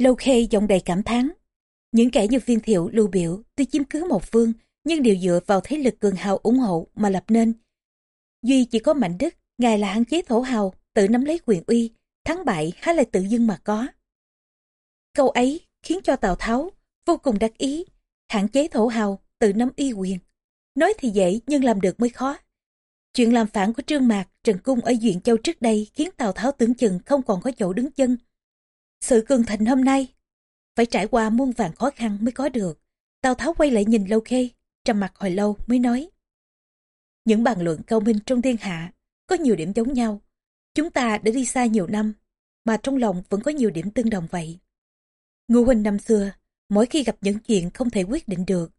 Lâu khê giọng đầy cảm thán. Những kẻ như viên thiệu lưu biểu tuy chiếm cứ một phương nhưng đều dựa vào thế lực cường hào ủng hộ mà lập nên. Duy chỉ có mạnh đức, ngài là hạn chế thổ hào, tự nắm lấy quyền uy, thắng bại há lại tự dưng mà có. Câu ấy khiến cho Tào Tháo vô cùng đắc ý, hạn chế thổ hào, tự nắm uy quyền. Nói thì dễ nhưng làm được mới khó. Chuyện làm phản của Trương Mạc, Trần Cung ở Duyện Châu trước đây khiến Tào Tháo tưởng chừng không còn có chỗ đứng chân. Sự cường thịnh hôm nay, phải trải qua muôn vàng khó khăn mới có được. Tào Tháo quay lại nhìn Lâu Khê, trầm mặt hồi lâu mới nói. Những bàn luận cao minh trong thiên hạ có nhiều điểm giống nhau. Chúng ta đã đi xa nhiều năm, mà trong lòng vẫn có nhiều điểm tương đồng vậy. Ngô Huynh năm xưa, mỗi khi gặp những chuyện không thể quyết định được,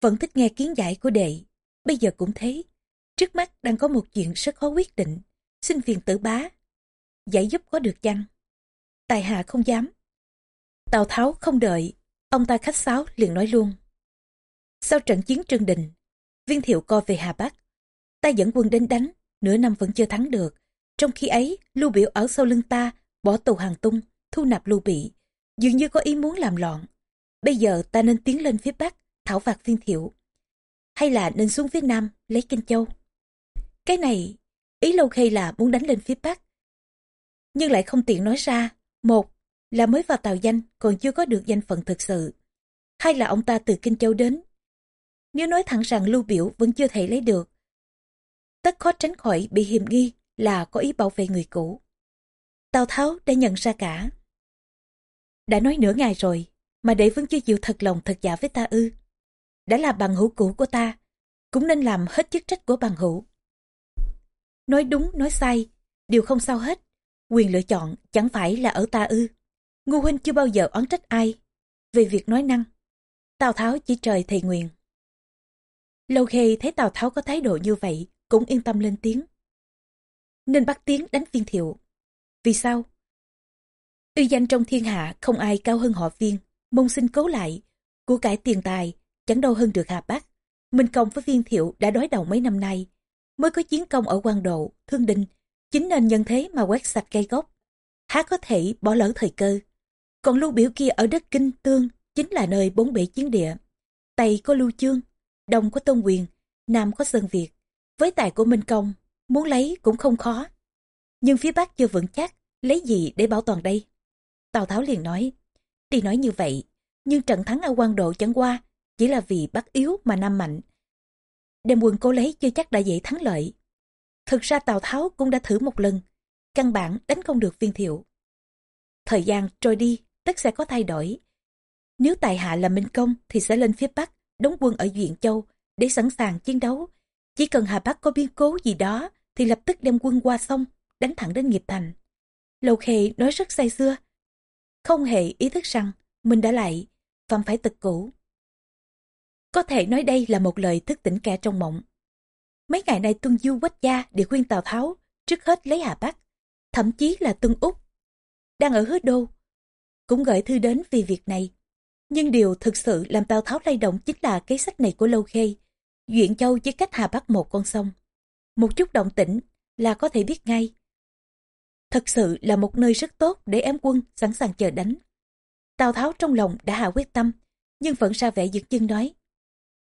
vẫn thích nghe kiến giải của đệ. Bây giờ cũng thế, trước mắt đang có một chuyện rất khó quyết định, xin phiền tử bá. Giải giúp có được chăng? Tài hạ không dám. Tào Tháo không đợi, ông ta khách sáo liền nói luôn. Sau trận chiến Trương Đình, viên thiệu co về Hà Bắc. Ta dẫn quân đến đánh, nửa năm vẫn chưa thắng được. Trong khi ấy, Lưu Biểu ở sau lưng ta, bỏ tù hàng tung, thu nạp Lưu Bị. Dường như có ý muốn làm loạn. Bây giờ ta nên tiến lên phía Bắc, thảo phạt viên thiệu. Hay là nên xuống phía Nam, lấy Kinh Châu. Cái này, ý lâu khê là muốn đánh lên phía Bắc. Nhưng lại không tiện nói ra. Một, là mới vào tàu danh còn chưa có được danh phận thực sự. Hai là ông ta từ Kinh Châu đến, nếu nói thẳng rằng lưu biểu vẫn chưa thể lấy được. Tất khó tránh khỏi bị hiềm nghi là có ý bảo vệ người cũ. Tào Tháo đã nhận ra cả. Đã nói nửa ngày rồi, mà để vẫn chưa chịu thật lòng thật giả với ta ư. Đã là bằng hữu cũ của ta, cũng nên làm hết chức trách của bằng hữu. Nói đúng, nói sai, đều không sao hết. Quyền lựa chọn chẳng phải là ở ta ư. Ngô Huynh chưa bao giờ oán trách ai. Về việc nói năng, Tào Tháo chỉ trời thầy nguyện. Lâu khê thấy Tào Tháo có thái độ như vậy, cũng yên tâm lên tiếng. Nên bắt tiếng đánh viên thiệu. Vì sao? Uy danh trong thiên hạ không ai cao hơn họ viên, mong xin cố lại, của cải tiền tài, chẳng đâu hơn được Hà Bắc. Minh Công với viên thiệu đã đói đầu mấy năm nay, mới có chiến công ở quan độ, thương đình, chính nên nhân thế mà quét sạch cây gốc. Há có thể bỏ lỡ thời cơ. Còn lưu biểu kia ở đất Kinh Tương chính là nơi bốn bể chiến địa. Tây có lưu chương, Đông có Tôn Quyền, Nam có Sơn Việt. Với tài của Minh Công, muốn lấy cũng không khó. Nhưng phía Bắc chưa vững chắc, lấy gì để bảo toàn đây? Tào Tháo liền nói, tuy nói như vậy, nhưng trận thắng ở quan độ chẳng qua, chỉ là vì bắc yếu mà nam mạnh. Đem quân cố lấy chưa chắc đã dễ thắng lợi. Thực ra Tào Tháo cũng đã thử một lần, căn bản đánh không được viên thiệu. Thời gian trôi đi, tất sẽ có thay đổi. Nếu tài hạ là Minh Công thì sẽ lên phía Bắc, đóng quân ở Duyện Châu để sẵn sàng chiến đấu. Chỉ cần Hà Bắc có biến cố gì đó thì lập tức đem quân qua sông, đánh thẳng đến nghiệp thành. Lầu Khề nói rất say xưa, không hề ý thức rằng mình đã lại, phạm phải tật cũ. Có thể nói đây là một lời thức tỉnh kẻ trong mộng. Mấy ngày nay Tuân Du quách gia để khuyên Tào Tháo trước hết lấy Hà Bắc, thậm chí là Tuân Úc. Đang ở hứa đô, cũng gửi thư đến vì việc này. Nhưng điều thực sự làm Tào Tháo lay động chính là cái sách này của Lâu Khê. Duyện Châu chỉ cách Hà Bắc một con sông. Một chút động tĩnh là có thể biết ngay. Thật sự là một nơi rất tốt để em quân sẵn sàng chờ đánh. Tào Tháo trong lòng đã hạ quyết tâm, nhưng vẫn ra vẻ dược chân nói.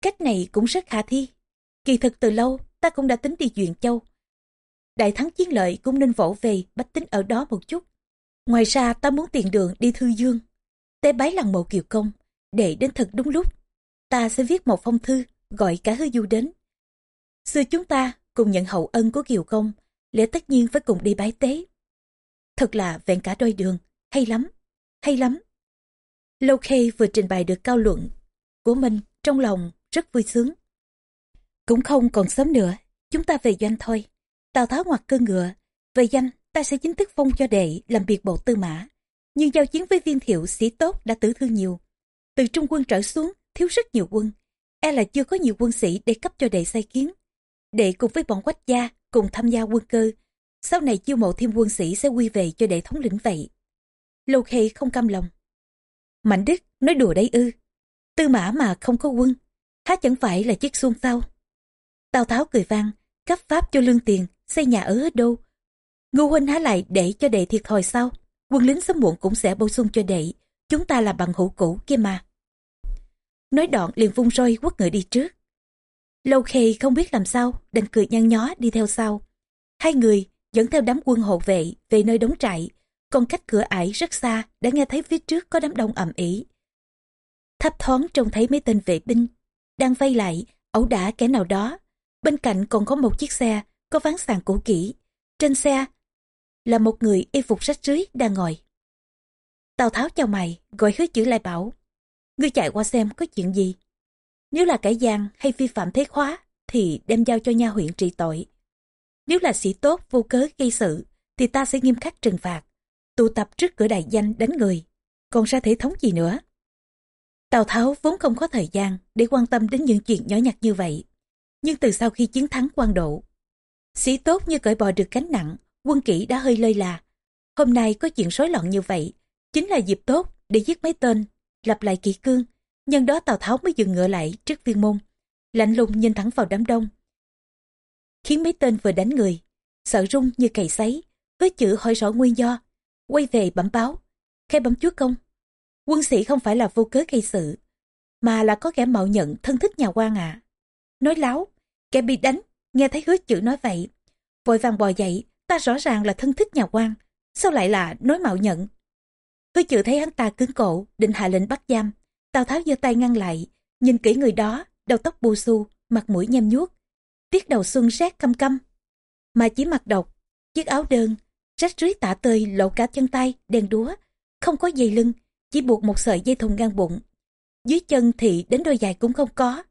Cách này cũng rất khả thi. Kỳ thực từ lâu ta cũng đã tính đi Duyện Châu. Đại thắng chiến lợi cũng nên vỗ về bách tính ở đó một chút. Ngoài ra ta muốn tiền đường đi Thư Dương. Tế bái lăng mộ kiều công, để đến thật đúng lúc. Ta sẽ viết một phong thư, gọi cả hư du đến. Xưa chúng ta cùng nhận hậu ân của kiều công, lẽ tất nhiên phải cùng đi bái tế. Thật là vẹn cả đôi đường, hay lắm, hay lắm. Lâu Khê vừa trình bày được cao luận của mình trong lòng rất vui sướng. Cũng không còn sớm nữa, chúng ta về doanh thôi. Tào Tháo ngoặt cơ ngựa, về danh ta sẽ chính thức phong cho đệ làm biệt bộ tư mã. Nhưng giao chiến với viên thiệu sĩ tốt đã tử thương nhiều. Từ trung quân trở xuống, thiếu rất nhiều quân. E là chưa có nhiều quân sĩ để cấp cho đệ sai kiến. Đệ cùng với bọn quách gia cùng tham gia quân cơ. Sau này chiêu mộ thêm quân sĩ sẽ quy về cho đệ thống lĩnh vậy. Lô Khê không cam lòng. Mạnh Đức nói đùa đấy ư. Tư mã mà không có quân. Há chẳng phải là chiếc xuông sao. Tào Tháo cười vang, cấp pháp cho lương tiền, xây nhà ở hết đâu. Ngô huynh há lại để cho đệ thiệt thòi sao? Quân lính sớm muộn cũng sẽ bổ sung cho đệ. Chúng ta là bằng hữu cũ kia mà. Nói đoạn liền vung roi quất ngựa đi trước. Lâu khê không biết làm sao, đành cười nhăn nhó đi theo sau. Hai người dẫn theo đám quân hộ vệ về nơi đóng trại, còn cách cửa ải rất xa đã nghe thấy phía trước có đám đông ầm ĩ. Thấp thoáng trông thấy mấy tên vệ binh đang vây lại, ẩu đả kẻ nào đó. Bên cạnh còn có một chiếc xe có ván sàn cũ kỹ. Trên xe là một người y phục rách rưới đang ngồi. Tào Tháo chào mày, gọi hứa chữ lại bảo. Ngươi chạy qua xem có chuyện gì. Nếu là cải gian hay vi phạm thế khóa, thì đem giao cho nha huyện trị tội. Nếu là sĩ tốt vô cớ gây sự, thì ta sẽ nghiêm khắc trừng phạt. Tụ tập trước cửa đại danh đánh người. Còn ra thể thống gì nữa? Tào Tháo vốn không có thời gian để quan tâm đến những chuyện nhỏ nhặt như vậy. Nhưng từ sau khi chiến thắng quan độ, sĩ tốt như cởi bỏ được cánh nặng, quân kỷ đã hơi lơi là. Hôm nay có chuyện rối loạn như vậy, chính là dịp tốt để giết mấy tên, lập lại kỷ cương. Nhân đó Tào Tháo mới dừng ngựa lại trước viên môn, lạnh lùng nhìn thẳng vào đám đông. Khiến mấy tên vừa đánh người, sợ rung như cày sấy, với chữ hỏi rõ nguyên do, quay về bẩm báo, khai bấm chúa công. Quân sĩ không phải là vô cớ gây sự, mà là có kẻ mạo nhận thân thích nhà quan ạ. Nói láo, kẻ bị đánh, nghe thấy hứa chữ nói vậy, vội vàng bò dậy, ta rõ ràng là thân thích nhà quan, sao lại là nói mạo nhận. Hứa chữ thấy hắn ta cứng cổ, định hạ lệnh bắt giam, Tào Tháo giơ tay ngăn lại, nhìn kỹ người đó, đầu tóc bù xù, mặt mũi nhem nhuốc, tiết đầu xuân rét căm căm, mà chỉ mặc độc, chiếc áo đơn, rách rưới tả tơi lộ cả chân tay, đen đúa, không có dây lưng, chỉ buộc một sợi dây thùng ngang bụng. Dưới chân thì đến đôi giày cũng không có.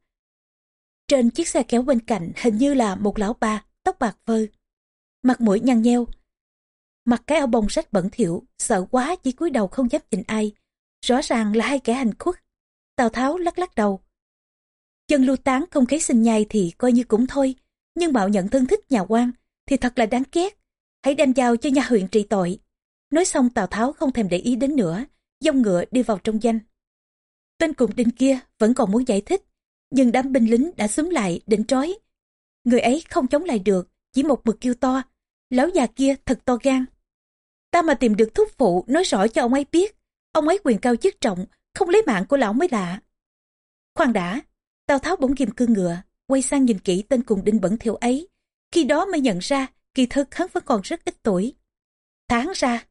Trên chiếc xe kéo bên cạnh hình như là một lão ba, tóc bạc phơ. Mặt mũi nhăn nheo. Mặc cái áo bông rách bẩn thỉu, sợ quá chỉ cúi đầu không dám nhìn ai. Rõ ràng là hai kẻ hành khuất. Tào Tháo lắc lắc đầu. Chân lưu tán không kế sinh nhai thì coi như cũng thôi. Nhưng bạo nhận thân thích nhà quan thì thật là đáng ghét. Hãy đem giao cho nhà huyện trị tội. Nói xong Tào Tháo không thèm để ý đến nữa, dông ngựa đi vào trong danh. Tên cùng đinh kia vẫn còn muốn giải thích, nhưng đám binh lính đã xúm lại định trói. Người ấy không chống lại được, chỉ một mực kêu to. Lão già kia thật to gan. Ta mà tìm được thúc phụ nói rõ cho ông ấy biết. Ông ấy quyền cao chức trọng, không lấy mạng của lão mới lạ. Khoan đã, Tào Tháo bỗng ghim cương ngựa, quay sang nhìn kỹ tên cùng đinh bẩn thiểu ấy. Khi đó mới nhận ra, kỳ thực hắn vẫn còn rất ít tuổi. thả hắn ra.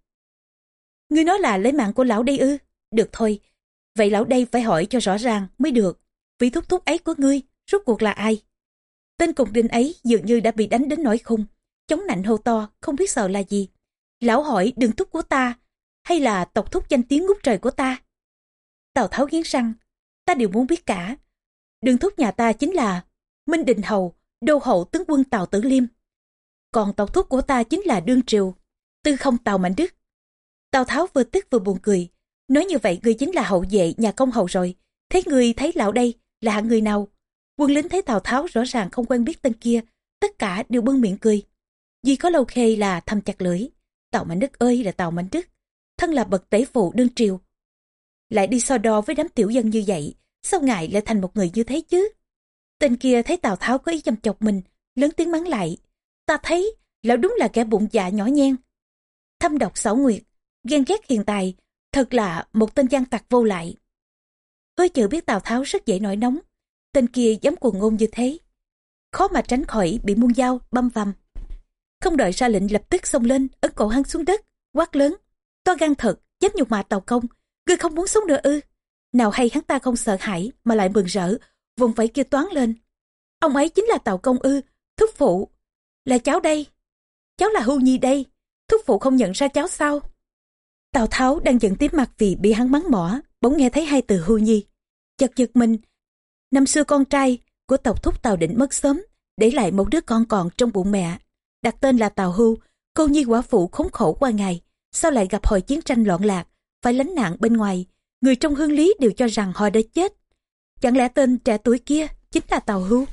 Ngươi nói là lấy mạng của lão đây ư? Được thôi, vậy lão đây phải hỏi cho rõ ràng mới được. Vị thúc thúc ấy của ngươi, rốt cuộc là ai? Tên cục đinh ấy dường như đã bị đánh đến nỗi khung, chống nạnh hô to, không biết sợ là gì. Lão hỏi đường thúc của ta, hay là tộc thúc danh tiếng ngút trời của ta? Tào Tháo nghiến răng, ta đều muốn biết cả. Đường thúc nhà ta chính là Minh Đình Hầu, đô hậu tướng quân Tào Tử Liêm. Còn tộc thúc của ta chính là Đương Triều, tư không Tào Mạnh Đức. Tào Tháo vừa tức vừa buồn cười, nói như vậy ngươi chính là hậu vệ nhà công hầu rồi. Thế ngươi thấy lão đây là hạng người nào? Quân lính thấy Tào Tháo rõ ràng không quen biết tên kia, tất cả đều bưng miệng cười. Duy có lâu khê là thầm chặt lưỡi. Tào Mạnh Đức ơi là Tào Mạnh Đức, thân là bậc tể phụ đương triều. Lại đi so đo với đám tiểu dân như vậy, sao ngại lại thành một người như thế chứ? Tên kia thấy Tào Tháo có ý chăm chọc mình, lớn tiếng mắng lại. Ta thấy, lão đúng là kẻ bụng dạ nhỏ nhen. Thâm độc xảo nguyệt, ghen ghét hiện tài, thật là một tên gian tặc vô lại tôi chữ biết Tào Tháo rất dễ nổi nóng, tên kia dám cuồng ngôn như thế. Khó mà tránh khỏi bị muôn dao, băm vằm. Không đợi ra lệnh lập tức xông lên, ấn cổ hắn xuống đất, quát lớn. To gan thật, dám nhục mạ Tào Công, ngươi không muốn sống nữa ư. Nào hay hắn ta không sợ hãi mà lại mừng rỡ, vùng vẫy kêu toán lên. Ông ấy chính là Tào Công ư, thúc phụ. Là cháu đây. Cháu là Hưu Nhi đây, thúc phụ không nhận ra cháu sao. Tào Tháo đang giận tiếp mặt vì bị hắn mắng mỏ, bỗng nghe thấy hai từ Hưu Nhi. Chật giật mình, năm xưa con trai của tộc thúc Tào Định mất sớm, để lại một đứa con còn trong bụng mẹ. Đặt tên là Tào Hưu, cô nhi quả phụ khốn khổ qua ngày, sao lại gặp hồi chiến tranh loạn lạc, phải lánh nạn bên ngoài. Người trong hương lý đều cho rằng họ đã chết. Chẳng lẽ tên trẻ tuổi kia chính là Tào Hưu?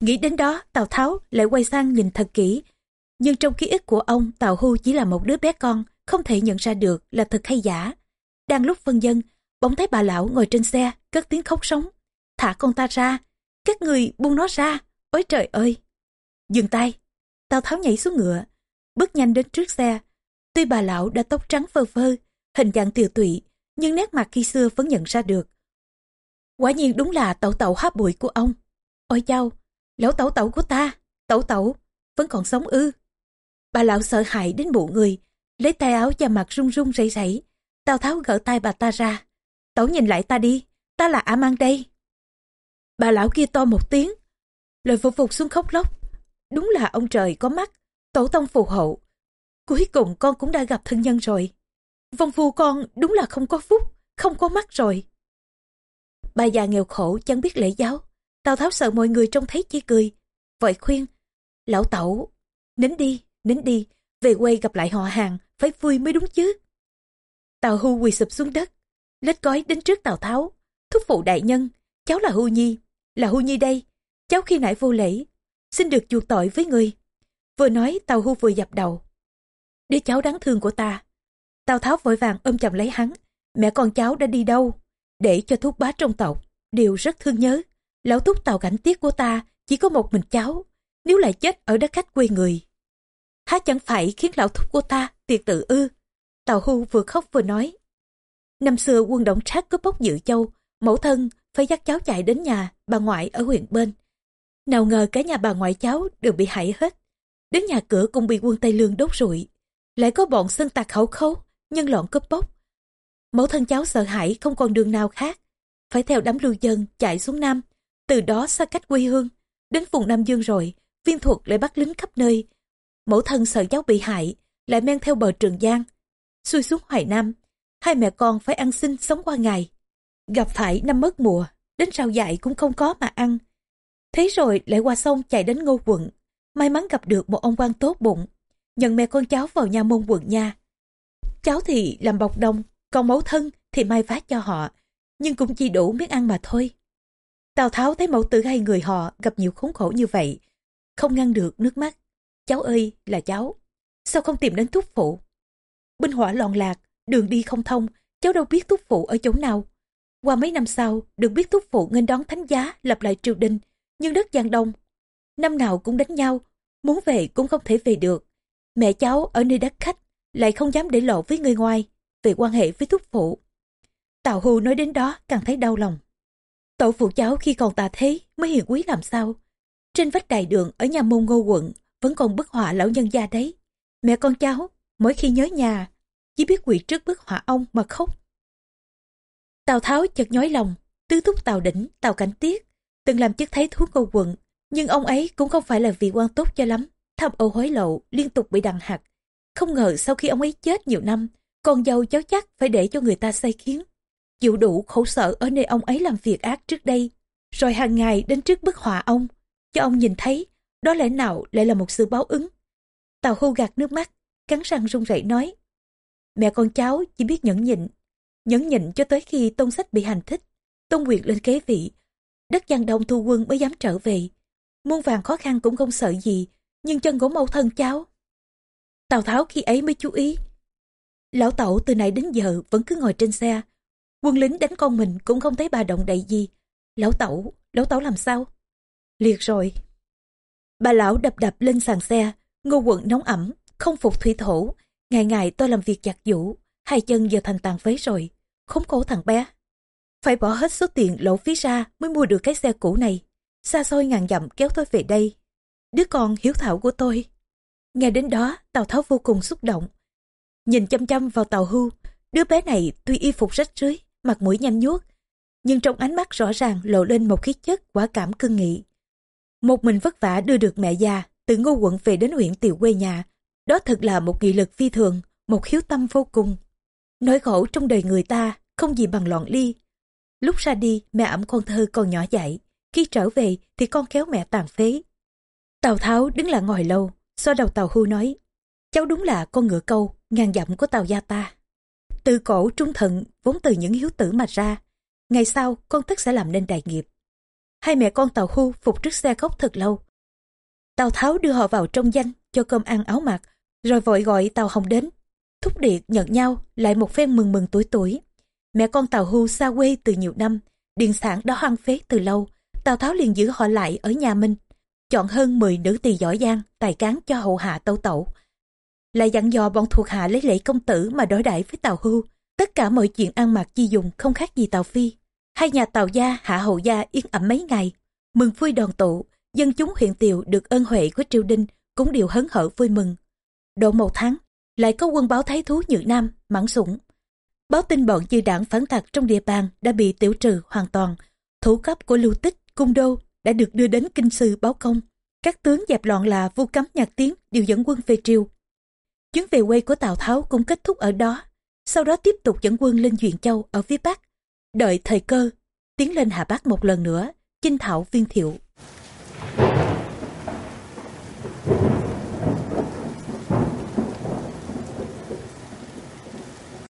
Nghĩ đến đó, Tào Tháo lại quay sang nhìn thật kỹ. Nhưng trong ký ức của ông, Tào Hưu chỉ là một đứa bé con, không thể nhận ra được là thật hay giả. Đang lúc phân dân, bỗng thấy bà lão ngồi trên xe, cất tiếng khóc sống. Thả con ta ra, các người buông nó ra, ôi trời ơi. Dừng tay, Tào Tháo nhảy xuống ngựa, bước nhanh đến trước xe. Tuy bà lão đã tóc trắng phơ phơ, hình dạng tiều tụy, nhưng nét mặt khi xưa vẫn nhận ra được. Quả nhiên đúng là tẩu tẩu háp bụi của ông. Ôi chao, lão tẩu tẩu của ta, tẩu tẩu, vẫn còn sống ư. Bà lão sợ hãi đến bộ người, lấy tay áo và mặt run run rẩy rẩy. Tào Tháo gỡ tay bà ta ra. Tẩu nhìn lại ta đi, ta là ả mang đây. Bà lão kia to một tiếng, lời phục phục xuống khóc lóc. Đúng là ông trời có mắt, tổ tông phù hộ. Cuối cùng con cũng đã gặp thân nhân rồi. Vong phu con đúng là không có phúc, không có mắt rồi. Bà già nghèo khổ chẳng biết lễ giáo. Tào Tháo sợ mọi người trông thấy chỉ cười. vậy khuyên, lão tẩu, nín đi, nín đi, về quê gặp lại họ hàng, phải vui mới đúng chứ. Tào Hưu quỳ sụp xuống đất, lết gói đến trước Tào Tháo. Thúc phụ đại nhân, cháu là Hưu Nhi, là Hưu Nhi đây. Cháu khi nãy vô lễ, xin được chuộc tội với người. Vừa nói Tào Hưu vừa dập đầu. Đứa cháu đáng thương của ta. Tào Tháo vội vàng ôm chầm lấy hắn. Mẹ con cháu đã đi đâu? Để cho thúc bá trong tộc, đều rất thương nhớ. Lão thúc Tào cảnh tiết của ta chỉ có một mình cháu. Nếu lại chết ở đất khách quê người. Há chẳng phải khiến lão thúc của ta tiệt tự ư. Tào Hưu vừa khóc vừa nói. Năm xưa quân động trác cướp bóc dự châu, mẫu thân phải dắt cháu chạy đến nhà bà ngoại ở huyện bên. Nào ngờ cả nhà bà ngoại cháu đều bị hại hết. Đến nhà cửa cũng bị quân Tây Lương đốt rụi. Lại có bọn sân tạc khẩu khấu, nhân loạn cướp bóc. Mẫu thân cháu sợ hãi không còn đường nào khác. Phải theo đám lưu dân chạy xuống Nam. Từ đó xa cách quê hương. Đến vùng Nam Dương rồi, viên thuật lại bắt lính khắp nơi. Mẫu thân sợ cháu bị hại, lại men theo bờ Trường Giang. Xuôi xuống Hoài Nam, hai mẹ con phải ăn xin sống qua ngày. Gặp phải năm mất mùa, đến rau dại cũng không có mà ăn. Thế rồi lại qua sông chạy đến ngô quận. May mắn gặp được một ông quan tốt bụng. Nhận mẹ con cháu vào nhà môn quận nha. Cháu thì làm bọc đồng, còn mẫu thân thì mai vá cho họ. Nhưng cũng chỉ đủ miếng ăn mà thôi. Tào Tháo thấy mẫu tử hai người họ gặp nhiều khốn khổ như vậy. Không ngăn được nước mắt. Cháu ơi là cháu. Sao không tìm đến thúc phụ? Binh hỏa loạn lạc, đường đi không thông. Cháu đâu biết thúc phụ ở chỗ nào. Qua mấy năm sau, được biết thúc phụ nghênh đón thánh giá lập lại triều đình nhưng đất Giang Đông. Năm nào cũng đánh nhau, muốn về cũng không thể về được. Mẹ cháu ở nơi đất khách, lại không dám để lộ với người ngoài về quan hệ với thúc phụ. Tào Hù nói đến đó càng thấy đau lòng. Tổ phụ cháu khi còn tà thế mới hiền quý làm sao. Trên vách đài đường ở nhà môn ngô quận vẫn còn bức họa lão nhân gia đấy. Mẹ con cháu mỗi khi nhớ nhà, chỉ biết quỳ trước bức họa ông mà khóc. Tào Tháo chợt nhói lòng, tứ thúc Tào Đỉnh, Tào Cảnh Tiết, từng làm chức thấy thú ngô quận, nhưng ông ấy cũng không phải là vị quan tốt cho lắm, tham ô hối lộ, liên tục bị đằng hạt. Không ngờ sau khi ông ấy chết nhiều năm, con dâu cháu chắc phải để cho người ta say khiến. Chịu đủ khổ sở ở nơi ông ấy làm việc ác trước đây, rồi hàng ngày đến trước bức họa ông, cho ông nhìn thấy, đó lẽ nào lại là một sự báo ứng. Tào hưu gạt nước mắt, cắn răng run rẩy nói, mẹ con cháu chỉ biết nhẫn nhịn, nhẫn nhịn cho tới khi tôn sách bị hành thích, tôn quyền lên kế vị, đất giang đông thu quân mới dám trở về. Muôn vàng khó khăn cũng không sợ gì, nhưng chân gỗ mâu thân cháu. Tào Tháo khi ấy mới chú ý. Lão Tẩu từ nãy đến giờ vẫn cứ ngồi trên xe. Quân lính đánh con mình cũng không thấy bà động đậy gì. Lão Tẩu, Lão Tẩu làm sao? Liệt rồi. Bà lão đập đập lên sàn xe, ngô quận nóng ẩm, không phục thủy thổ. Ngày ngày tôi làm việc giặt giũ, hai chân giờ thành tàn phế rồi. Khốn khổ thằng bé. Phải bỏ hết số tiền lỗ phí ra mới mua được cái xe cũ này. Xa xôi ngàn dặm kéo tôi về đây. Đứa con hiếu thảo của tôi. Nghe đến đó, Tào Tháo vô cùng xúc động. Nhìn chăm chăm vào Tào Hưu, đứa bé này tuy y phục rách rưới, mặt mũi nhanh nhuốc, nhưng trong ánh mắt rõ ràng lộ lên một khí chất quả cảm cương nghị. Một mình vất vả đưa được mẹ già từ ngô quận về đến huyện tiểu quê nhà, đó thật là một nghị lực phi thường, một hiếu tâm vô cùng. Nỗi khổ trong đời người ta không gì bằng loạn ly. Lúc ra đi, mẹ ẩm con thơ còn nhỏ dại, khi trở về thì con kéo mẹ tàn phế. Tào Tháo đứng lại ngồi lâu, so đầu Tào Hưu nói, cháu đúng là con ngựa câu, ngàn dặm của Tào gia ta. Từ cổ trung thận vốn từ những hiếu tử mà ra, ngày sau con tất sẽ làm nên đại nghiệp. Hai mẹ con Tào Hưu phục trước xe khóc thật lâu. Tào Tháo đưa họ vào trong danh, cho cơm ăn áo mặc, rồi vội gọi tàu Hồng đến. Thúc điệt nhận nhau, lại một phen mừng mừng tuổi tuổi. Mẹ con tàu Hưu xa quê từ nhiều năm, điền sản đã hoang phế từ lâu. Tào Tháo liền giữ họ lại ở nhà mình, chọn hơn 10 nữ tỳ giỏi giang, tài cán cho hậu hạ tâu tẩu. Lại dặn dò bọn thuộc hạ lấy lễ công tử mà đối đãi với Tào Hưu. Tất cả mọi chuyện ăn mặc chi dùng không khác gì Tào Phi. Hai nhà Tào gia, hạ hậu gia yên ẩm mấy ngày. Mừng vui đoàn tụ, dân chúng huyện Tiều được ơn huệ của triều đình cũng đều hấn hở vui mừng. Độ một tháng, lại có quân báo thái thú Nhự Nam, mãn sủng. Báo tin bọn dư đảng phản tặc trong địa bàn đã bị tiểu trừ hoàn toàn. Thủ cấp của lưu tích, cung đô đã được đưa đến kinh sư báo công. Các tướng dẹp loạn là vu cấm nhạc tiếng đều dẫn quân về triều. Chuyến về quê của Tào Tháo cũng kết thúc ở đó. Sau đó tiếp tục dẫn quân lên Duyện Châu ở phía Bắc. Đợi thời cơ, tiến lên Hà Bắc một lần nữa, chinh thảo viên thiệu